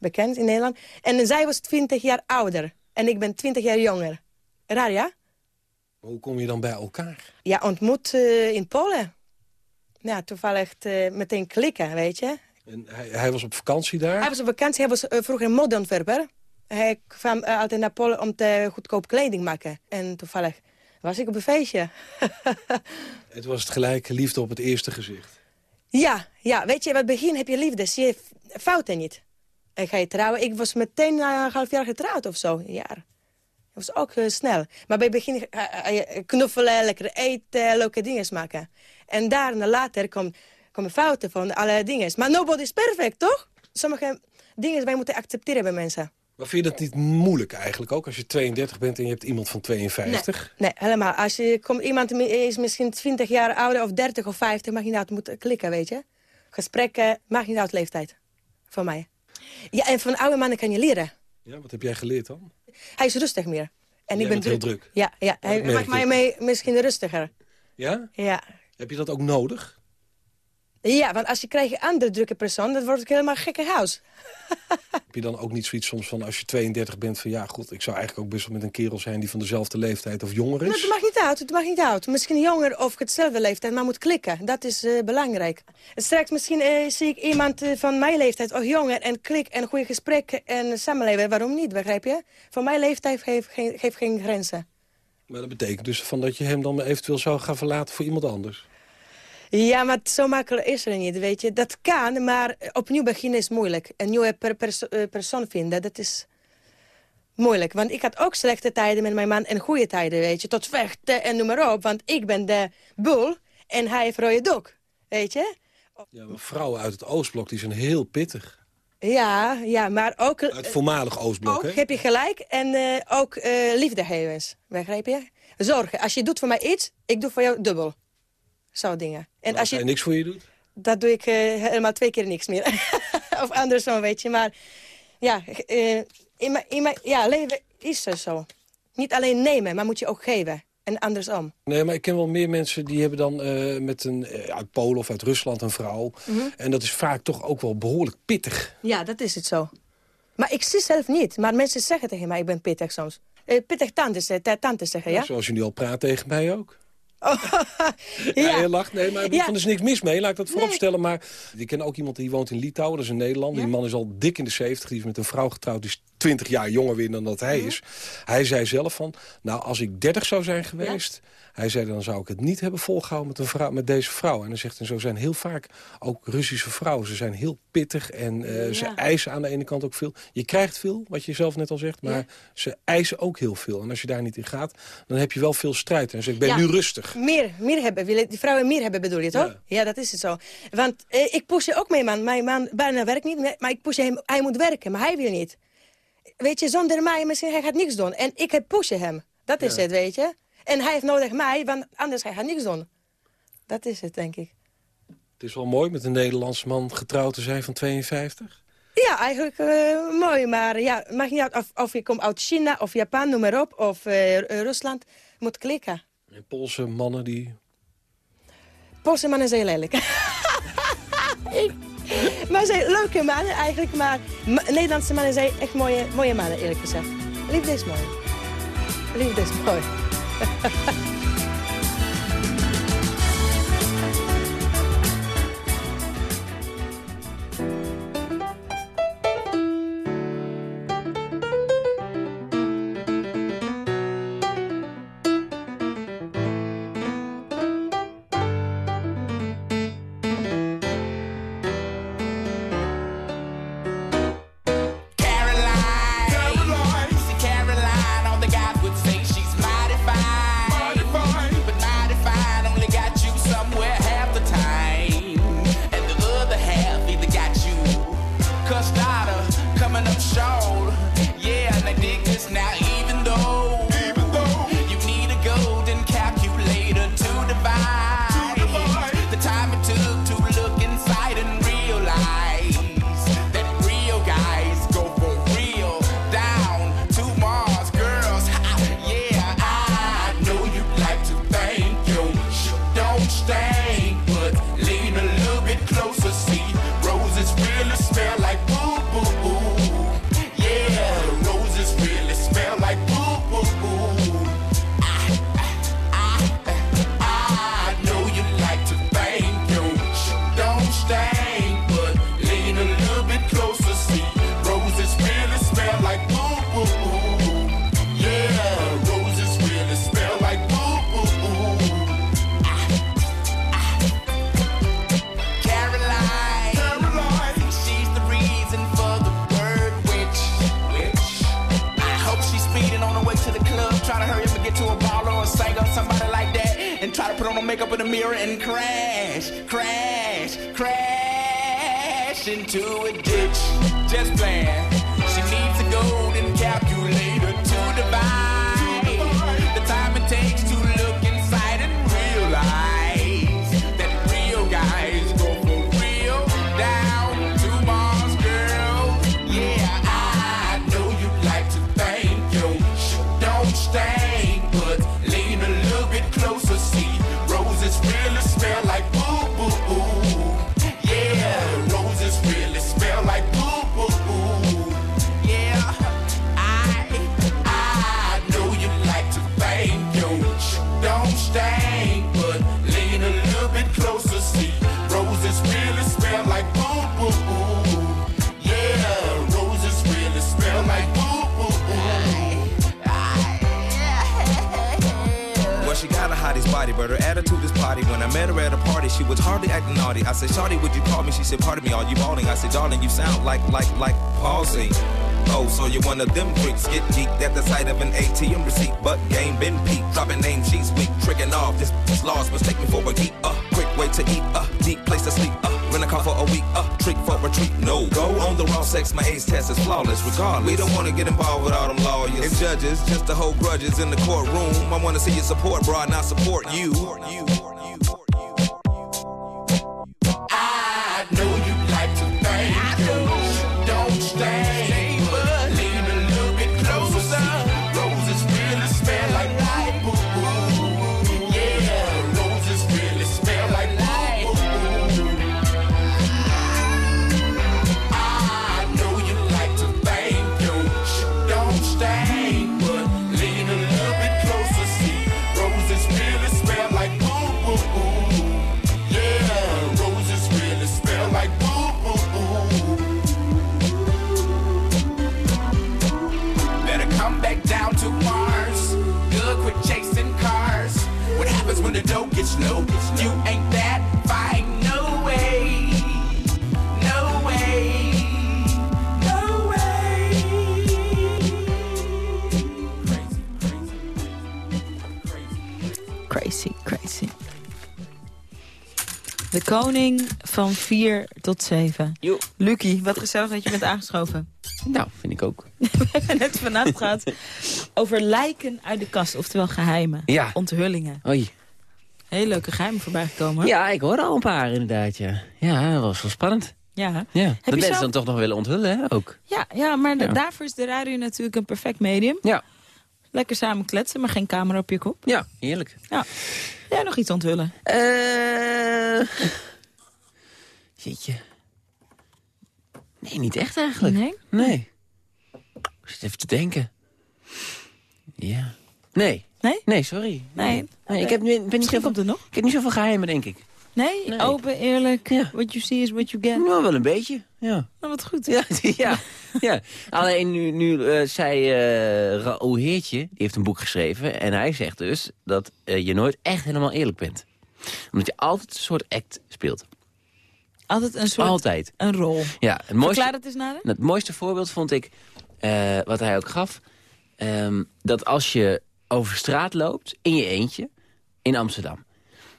bekend in Nederland. En zij was 20 jaar ouder. En ik ben 20 jaar jonger. Raar, ja? Maar hoe kom je dan bij elkaar? Ja, ontmoet in Polen ja, toevallig uh, meteen klikken, weet je. En hij, hij, was op vakantie daar? Hij was op vakantie, hij was uh, vroeger modeontwerper. Hij kwam altijd naar Polen om te goedkoop kleding maken. En toevallig was ik op een feestje. <laughs> het was het gelijk liefde op het eerste gezicht? Ja, ja. weet je, wat begin heb je liefde, zie je fouten niet. En ga je trouwen. Ik was meteen na een half jaar getrouwd of zo, een jaar. Dat was ook snel. Maar bij het begin knuffelen, lekker eten, leuke dingen maken. En daarna later komen kom fouten van alle dingen. Maar nobody is perfect, toch? Sommige dingen wij moeten accepteren bij mensen. Maar vind je dat niet moeilijk eigenlijk ook? Als je 32 bent en je hebt iemand van 52? Nee, nee helemaal. Als je komt, iemand is misschien 20 jaar ouder of 30 of 50... mag je nou moeten klikken, weet je. Gesprekken mag niet uit leeftijd. Voor mij. Ja, en van oude mannen kan je leren. Ja, wat heb jij geleerd dan? Hij is rustig meer. En jij ik ben heel druk. Ja, ja. hij maakt mij mee misschien rustiger. Ja? Ja. Heb je dat ook nodig? Ja, want als je krijgt een andere drukke persoon, dat wordt helemaal gekke huis. <laughs> Heb je dan ook niet zoiets soms van als je 32 bent van ja goed, ik zou eigenlijk ook best wel met een kerel zijn die van dezelfde leeftijd of jonger is? Nou, het mag niet uit, het mag niet uit. Misschien jonger of hetzelfde leeftijd, maar moet klikken. Dat is uh, belangrijk. Straks misschien uh, zie ik iemand uh, van mijn leeftijd of jonger en klik en goede gesprekken en samenleven. Waarom niet, begrijp je? Voor mijn leeftijd heeft geen, heeft geen grenzen. Maar dat betekent dus van dat je hem dan eventueel zou gaan verlaten voor iemand anders? Ja, maar zo makkelijk is er niet, weet je. Dat kan, maar opnieuw beginnen is moeilijk. Een nieuwe per perso persoon vinden, dat is moeilijk. Want ik had ook slechte tijden met mijn man en goede tijden, weet je. Tot vechten en noem maar op. Want ik ben de boel en hij heeft rode dok, weet je. Ja, maar vrouwen uit het Oostblok die zijn heel pittig. Ja, ja, maar ook... Het voormalig Oostblok, ook, heb je gelijk. En uh, ook uh, liefdehevens, begrijp je? Zorgen. Als je doet voor mij iets, ik doe voor jou dubbel. Zo dingen. En als, als je niks voor je doet? Dat doe ik uh, helemaal twee keer niks meer. <laughs> of andersom, weet je. Maar ja, in mijn, in mijn ja, leven is er zo. Niet alleen nemen, maar moet je ook geven. En andersom. Nee, maar ik ken wel meer mensen die hebben dan eh, met een, eh, uit Polen of uit Rusland een vrouw. Mhm. En dat is vaak toch ook wel behoorlijk pittig. Ja, dat is het zo. Maar ik zie zelf niet. Maar mensen zeggen tegen mij, ik ben pittig soms. Eh, pittig tantes, eh, tantes zeggen, ja? Zoals je nu al praat tegen mij ook. <laughs> Ja. Ja, je lacht. Nee, maar Ja. er is niks mis mee. Laat ik dat voorop Nee. stellen. Maar ik ken ook iemand die woont in Litouwen. Dat is een Nederlander. Die man is al dik in de 70. Die is met een vrouw getrouwd. Die is 20 jaar jonger weer dan dat hij is. Hij zei zelf van... Nou, als ik 30 zou zijn geweest... Hij zei, dan zou ik het niet hebben volgehouden met, een vrouw, met deze vrouw. En hij zegt, en zo zijn heel vaak ook Russische vrouwen. Ze zijn heel pittig en eh, ze Ja. eisen aan de ene kant ook veel. Je krijgt veel, wat je zelf net al zegt. Maar ze eisen ook heel veel. En als je daar niet in gaat, dan heb je wel veel strijd. En hij zegt, ik ben Ja. nu rustig. Meer, meer hebben, die vrouwen meer hebben bedoel je toch? Ja, dat is het zo. Want eh, ik push ook mijn man. Mijn man bijna werkt niet, maar ik push hem. Hij moet werken, maar hij wil niet. Weet je, zonder mij misschien hij gaat niks doen. En ik heb pushen hem. Dat is Ja. het, weet je. En hij heeft nodig mij, want anders hij gaat niks doen. Dat is het, denk ik. Het is wel mooi met een Nederlandse man getrouwd te zijn van 52. Ja, eigenlijk eh, mooi, maar ja, maakt niet uit of, of je komt uit China of Japan, noem maar op, of eh, Rusland. Moet klikken. En Poolse mannen die... Poolse mannen zijn lelijk. <laughs> Maar zijn leuke mannen eigenlijk, maar ma- Nederlandse mannen zijn echt mooie, mooie mannen, eerlijk gezegd. Liefde is mooi. Liefde is mooi. <laughs> you called me? She said, Pardon me, are you balling? I said, Darling, you sound like, like, like palsy. Oh, so you're one of them freaks. Get geeked at the sight of an ATM receipt, but game been peaked. Dropping names, she's weak. Tricking off, this, lost mistake me for a geek. Uh, quick way to eat, uh, deep place to sleep. Uh, rent a car for a week, uh, trick for retreat. No, go on the raw sex, my age test is flawless. Regardless, we don't wanna get involved with all them lawyers and judges, just to hold grudges in the courtroom. I wanna see you support, bro, not support you. I De koning van 4 tot 7. Jo. Lucky, wat gezellig dat je bent aangeschoven. Nou, vind ik ook. <laughs> We hebben net vanavond gehad over lijken uit de kast. Oftewel geheimen. Ja. Onthullingen. Oei. Hele leuke geheimen voorbij gekomen. Ja, ik hoor al een paar inderdaad, ja. Ja, dat was wel spannend. Ja. Ja, dat mensen zelf- dan toch nog willen onthullen, hè, ook. Ja, ja maar Ja. daarvoor is de radio natuurlijk een perfect medium. Ja. Lekker samen kletsen, maar geen camera op je kop. Ja, heerlijk. Ja. Jij nog iets onthullen? Eh... Jeetje. Nee, niet echt eigenlijk. Nee? Nee. Ik zit even te denken. Ja. Nee. Nee? Nee, sorry. Nee. Nee, ik heb, nu- ben niet Misschien zoveel, komt het nog. ik heb niet zoveel geheimen, denk ik. Nee? Nee. Open, eerlijk. What you see is what you get. Nou, wel een beetje, ja. Nou, wat goed. Ja, ja, ja. Alleen nu, nu eh, zei eh Raoul Heertje, die heeft een boek geschreven... en hij zegt dus dat eh, je nooit echt helemaal eerlijk bent. Omdat je altijd een soort act speelt. Altijd een soort... Altijd. Een rol. Ja, het mooiste, Verklaar het eens nader. het mooiste voorbeeld vond ik, wat hij ook gaf... ehm, dat als je over straat loopt, in je eentje, in Amsterdam.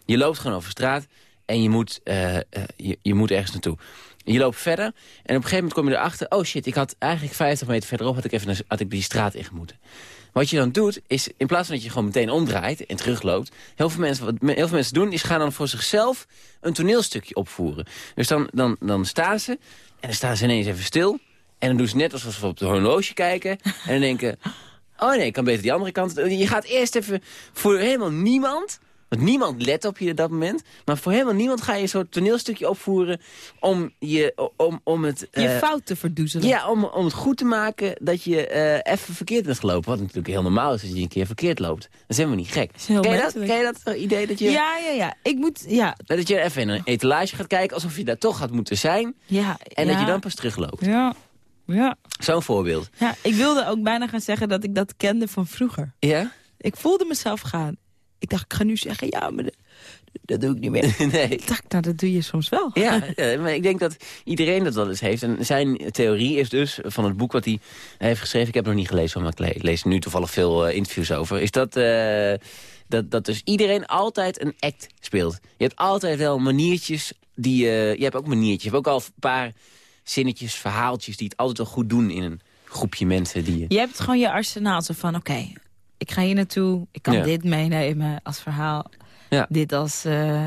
Je loopt gewoon over straat en je moet, eh, eh, je, je moet ergens naartoe. Je loopt verder en op een gegeven moment kom je erachter... oh shit, ik had eigenlijk 50 meter verderop had ik even had ik die straat ingemoeten. Wat je dan doet, is in plaats van dat je gewoon meteen omdraait en terugloopt... heel veel mensen, wat heel veel mensen doen, is gaan dan voor zichzelf een toneelstukje opvoeren. Dus dan, dan, dan staan ze en dan staan ze ineens even stil... en dan doen ze net alsof ze op de horloge kijken... en dan denken, oh nee, ik kan beter die andere kant. Je gaat eerst even voor helemaal niemand... Want niemand let op je op dat moment. Maar voor helemaal niemand ga je een soort toneelstukje opvoeren... om, je, om, om het... Je eh, fout te verdoezelen. ja, om, om het goed te maken dat je eh, even verkeerd bent gelopen. Wat natuurlijk heel normaal is als je een keer verkeerd loopt. Dat is helemaal niet gek. ken, je dat, menselijk. ken je dat eh, idee dat je, Ja, ja, ja. Ik moet... Ja. dat je even in een etalage gaat kijken alsof je daar toch had moeten zijn. Ja. En ja. dat je dan pas terugloopt. Ja. Ja. Zo'n voorbeeld. Ja, ik wilde ook bijna gaan zeggen dat ik dat kende van vroeger. Ja? Ik voelde mezelf gaan. Ik dacht, ik ga nu zeggen, ja, maar dat, doe ik niet meer. <laughs> nee. Dacht, nou, dat doe je soms wel. <laughs> Ja, maar ik denk dat iedereen dat wel eens heeft. En zijn theorie is dus, van het boek wat hij heeft geschreven... ik heb het nog niet gelezen, maar ik le- lees nu toevallig veel eh, interviews over... is dat, eh, dat, dat dus iedereen altijd een act speelt. Je hebt altijd wel maniertjes die... eh, je hebt ook maniertjes. Je hebt ook al een paar zinnetjes, verhaaltjes... die het altijd wel goed doen in een groepje mensen die je... Je hebt gewoon je arsenaal zo van, oké, ik ga hier naartoe. Ik kan Ja. dit meenemen als verhaal. Ja. Dit als... eh,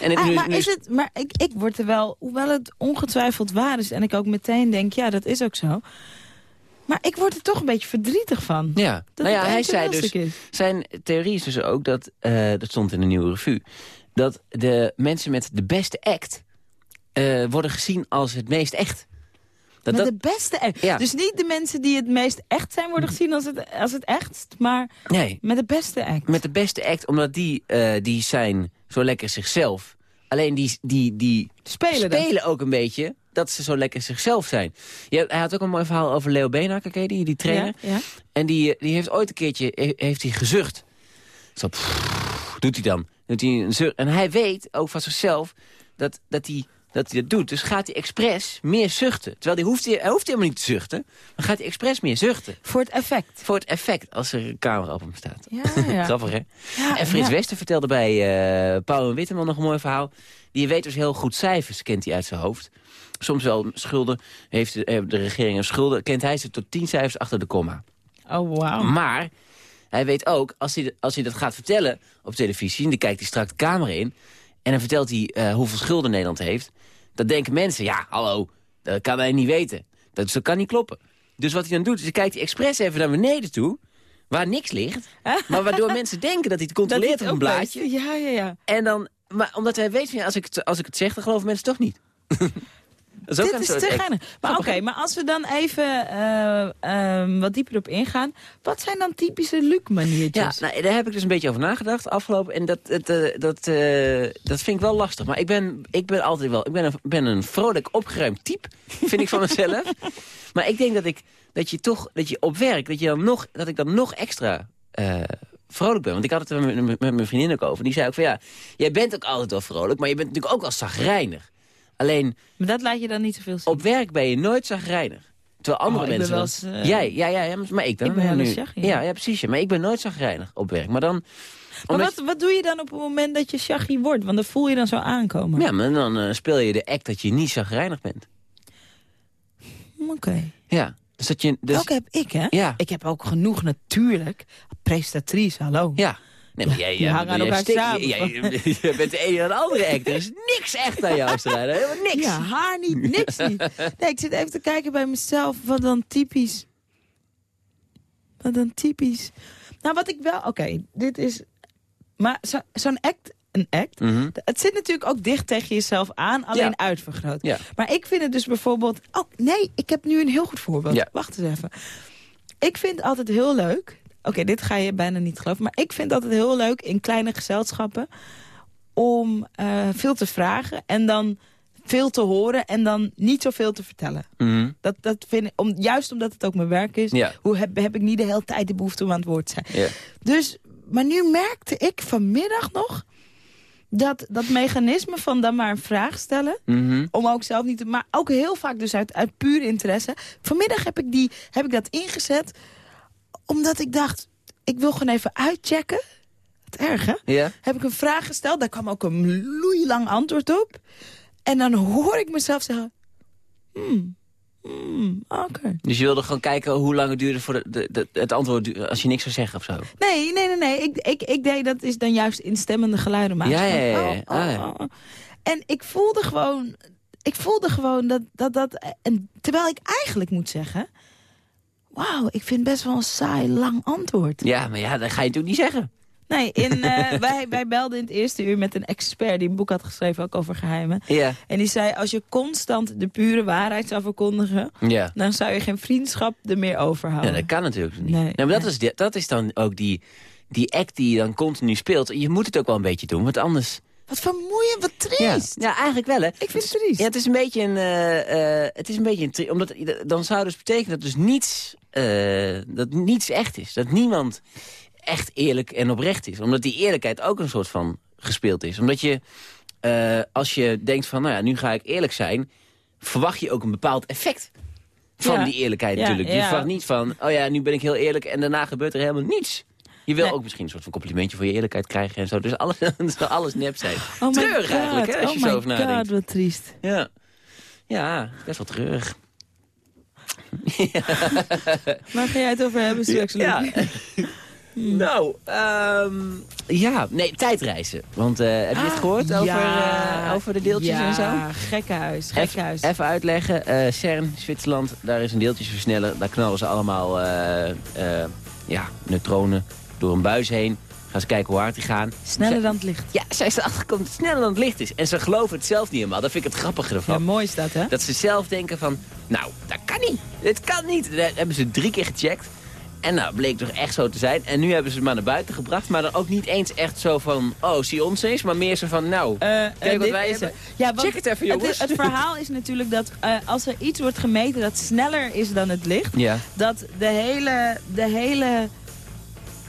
En Ah, nu, maar nu is het, maar ik, ik word er wel, hoewel het ongetwijfeld waar is... en ik ook meteen denk, ja, dat is ook zo... maar ik word er toch een beetje verdrietig van. Ja, nou ja, hij een zei dus, is. zijn theorie is dus ook dat, eh, dat stond in de nieuwe revue, dat de mensen met de beste act eh, worden gezien als het meest echt. Dat de beste act. Ja. Dus niet de mensen die het meest echt zijn worden gezien als het, als het echtst... maar nee, met de beste act. met de beste act, omdat die, eh, die zijn zo lekker zichzelf. Alleen die, die, die Spelen spelen ook een beetje dat ze zo lekker zichzelf zijn. Je, hij had ook een mooi verhaal over Leo Beenhakker, ken je die, die trainer? Ja, ja. En die, die heeft ooit een keertje he- heeft hij gezucht. Zo, pff, doet hij dan. Doet hij een zucht. En hij weet ook van zichzelf dat, dat, hij, dat hij dat doet. Dus gaat hij expres meer zuchten. Terwijl hij hoeft, hij hoeft helemaal niet te zuchten. Maar gaat hij expres meer zuchten. Voor het effect. Voor het effect als er een camera op hem staat. Ja, ja. <laughs> Grappig, hè? Ja, en Frits ja. Wester vertelde bij eh Paul en Witteman nog een mooi verhaal. Die weet dus heel goed cijfers, kent hij uit zijn hoofd. Soms wel schulden. Heeft de, de regering een schulden. Kent hij ze tot tien cijfers achter de komma. Oh, wauw. Maar hij weet ook, als hij, als hij dat gaat vertellen op televisie... en dan kijkt hij straks de kamer in... en dan vertelt hij eh, hoeveel schulden Nederland heeft... dan denken mensen, ja, hallo, dat kan hij niet weten. Dat, dat kan niet kloppen. Dus wat hij dan doet, is hij kijkt hij expres even naar beneden toe... waar niks ligt, <laughs> maar waardoor mensen denken dat hij het controleert Dat op een blaadje. weet. Ja, ja, ja. En dan, maar omdat hij weet, van, ja, als, ik het, als ik het zeg, dan geloven mensen toch niet. <laughs> dat is Dit is te geinig. Maar oké, maar als we dan even eh, ehm, wat dieper op ingaan. Wat zijn dan typische Ja, Luc-maniertjes? nou, daar heb ik dus een beetje over nagedacht afgelopen. En dat, eh, dat, eh, dat vind ik wel lastig. Maar ik ben, ik ben altijd wel... Ik ben een, ben een vrolijk opgeruimd type, vind ik van mezelf. <laughs> maar ik denk dat ik dat je toch dat je op werk dat je dan nog dat ik dan nog extra vrolijk ben. Want ik had het met, met, met mijn vriendin ook over. Die zei ook van ja, jij bent ook altijd wel vrolijk, maar je bent natuurlijk ook wel zagrijnig. Alleen Maar dat laat je dan niet zoveel zien. op werk ben je nooit zagrijnig. Terwijl andere Oh, mensen... wel eens, eh, Jij, ja, ja, ja, maar ik dan. Ik ben wel nu. eens. Ja, ja, precies. Ja. Maar ik ben nooit zagrijnig op werk. Maar dan... Maar wat, wat doe je dan op het moment dat je shaggy wordt? Want dan voel je dan zo aankomen. Ja, maar dan eh, speel je de act dat je niet zagrijnig bent. Oké. Ja. Dus dat je... Dus, Welke heb ik, hè? Ja. Ik heb ook genoeg natuurlijk. Prestatrice, hallo. Ja. Nee, maar jij, hangen aan elkaar samen. jij- jij bent de ene en de andere act. Er is niks echt aan jou, Strijder. Helemaal niks. Ja, haar niet, niks niet. Nee, ik zit even te kijken bij mezelf. Wat dan typisch. Wat dan typisch. Nou, wat ik wel... Oké, dit is... Maar zo- zo'n act... Een act. Mhm. Het zit natuurlijk ook dicht tegen jezelf aan, alleen Ja. uitvergroot. Ja. Maar ik vind het dus bijvoorbeeld... Oh, nee, ik heb nu een heel goed voorbeeld. Ja. Wacht eens even. Ik vind altijd heel leuk... Oké, dit ga je bijna niet geloven. Maar ik vind altijd heel leuk in kleine gezelschappen... om eh, veel te vragen en dan veel te horen... en dan niet zoveel te vertellen. Mhm. Dat, dat vind ik, om, juist omdat het ook mijn werk is... Ja. Hoe heb, heb ik niet de hele tijd de behoefte om aan het woord te zijn. Ja. Dus, maar nu merkte ik vanmiddag nog... dat dat mechanisme van dan maar een vraag stellen... Mhm. om ook zelf niet te... maar ook heel vaak dus uit, uit puur interesse. Vanmiddag heb ik, die, heb ik dat ingezet... omdat ik dacht, ik wil gewoon even uitchecken... het erg, hè? Heb ik een vraag gesteld, daar kwam ook een loeilang antwoord op. En dan hoor ik mezelf zeggen... Hmm, hmm, oké. Dus je wilde gewoon kijken hoe lang het duurde voor de, de, de- het antwoord duurde, als je niks zou zeggen of zo. Nee, nee, nee, nee. Ik, ik, ik deed dat is dan juist instemmende geluiden maken. Ja, ja, ja, ja. Oh, oh, Ah, oh. En ik voelde gewoon... Ik voelde gewoon dat... dat, dat en terwijl ik eigenlijk moet zeggen... Wauw, ik vind best wel een saai lang antwoord. Ja, maar ja, dat ga je natuurlijk niet zeggen. Nee, in, <laughs> eh, wij, wij belden in het eerste uur met een expert... die een boek had geschreven ook over geheimen. Ja. En die zei, als je constant de pure waarheid zou verkondigen... Ja. dan zou je geen vriendschap er meer Ja, overhouden. dat kan natuurlijk niet. Nee, Nee, maar dat, is, dat is dan ook die, die act die je dan continu speelt. Je moet het ook wel een beetje doen, want anders... Wat vermoeiend, wat triest. ja eigenlijk wel, hè. Ik vind het triest. Ja, het is een beetje een... eh, het is een beetje een... Omdat, dan zou dus betekenen dat dus niets, eh, dat niets echt is. Dat niemand echt eerlijk en oprecht is. Omdat die eerlijkheid ook een soort van gespeeld is. Omdat je, als je denkt van, nou ja, nu ga ik eerlijk zijn... verwacht je ook een bepaald effect van Ja. die eerlijkheid natuurlijk. Je verwacht niet van, oh ja, nu ben ik heel eerlijk... en daarna gebeurt er helemaal niets. Je wil Nee. ook misschien een soort van complimentje voor je eerlijkheid krijgen en zo. Dus alles, <laughs> alles nep zijn. Oh Treurig God, eigenlijk, hè, als je oh zo my over nadenkt. God, wat triest. Ja, ja best wel treurig. <laughs> Waar ga jij het over hebben straks, Ja. <laughs> Nou, ehm, ja, nee, tijdreizen. Want eh, heb je het gehoord over, ja, eh, over de deeltjes ja, en zo? gekkenhuis, Even, gekkenhuis. even uitleggen. Eh, CERN, Zwitserland, daar is een deeltjesversneller. Daar knallen ze allemaal ja, neutronen door een buis heen. Gaan ze kijken hoe hard die gaan. Sneller dan het licht. Ja, zij zijn achterkomt dat het sneller dan het licht is. En ze geloven het zelf niet helemaal. Dat vind ik het grappige ervan. Ja, mooi is dat, hè? Dat ze zelf denken van, nou, dat kan niet. Dit kan niet. Dat hebben ze drie keer gecheckt. En nou, bleek toch echt zo te zijn. En nu hebben ze het maar naar buiten gebracht. Maar dan ook niet eens echt zo van, oh, zie ons eens. Maar meer zo van, nou, Eh, kijk eh, wat wij is hebben. Ja, Check het even, jongens. Het, het verhaal is natuurlijk dat eh, als er iets wordt gemeten dat sneller is dan het licht... Ja. dat de hele, de hele...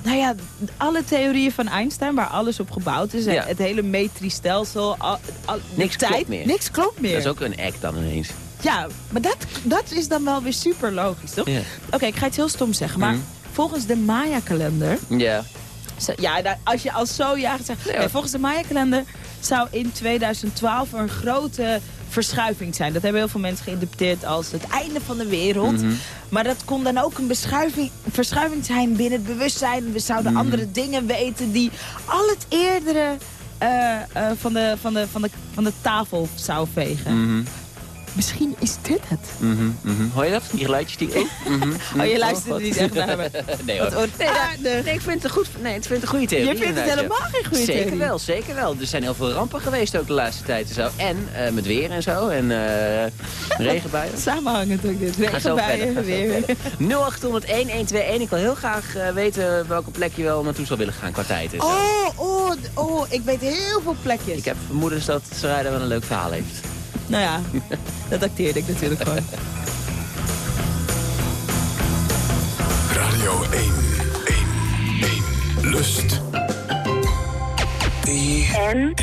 Nou ja, alle theorieën van Einstein, waar alles op gebouwd is... Ja. het hele metrisch stelsel, al, al- de Niks tijd, klopt meer. Niks klopt meer. Dat is ook een act dan ineens. Ja, maar dat, dat is dan wel weer super logisch, toch? Ja. Oké, ik ga iets heel stom zeggen, maar Mhm. volgens de Maya-kalender... Ja. Zo- Ja, daar- als je al zo jaagt zegt... nee, volgens de Maya-kalender zou in 2012 een grote verschuiving zijn. Dat hebben heel veel mensen geïnterpreteerd als het einde van de wereld. Mhm. Maar dat kon dan ook een beschuiving, verschuiving zijn binnen het bewustzijn. We zouden Mhm. andere dingen weten die al het eerdere eh, eh, van, de, van, de, van, de, van de tafel zou vegen. Mhm. Misschien is dit het. Mhm, mhm. Hoor je dat? Die geluidjes die ik? Mhm, <laughs> mhm. Oh, je luistert God. niet echt naar me. <laughs> nee hoor. Wat Nee, ik vind het een, goed, nee, ik vind het een goede theorie. Je vindt het helemaal geen goede zeker theorie. wel, zeker wel. Er zijn heel veel rampen geweest ook de laatste tijd en zo. En eh, met weer en zo. En eh <laughs> regenbuien. Samenhangend ook dit. Ga zo Regenbuien verder. weer. 0800-1121. Ik wil heel graag eh, weten welke plek je wel naartoe zou willen gaan qua tijd. en zo. Oh, oh, oh, ik weet heel veel plekjes. Ik heb vermoedens dat Sarayda wel een leuk verhaal heeft. Nou ja, dat acteerde ik natuurlijk gewoon. Radio 1, 1, 1. Lust. En?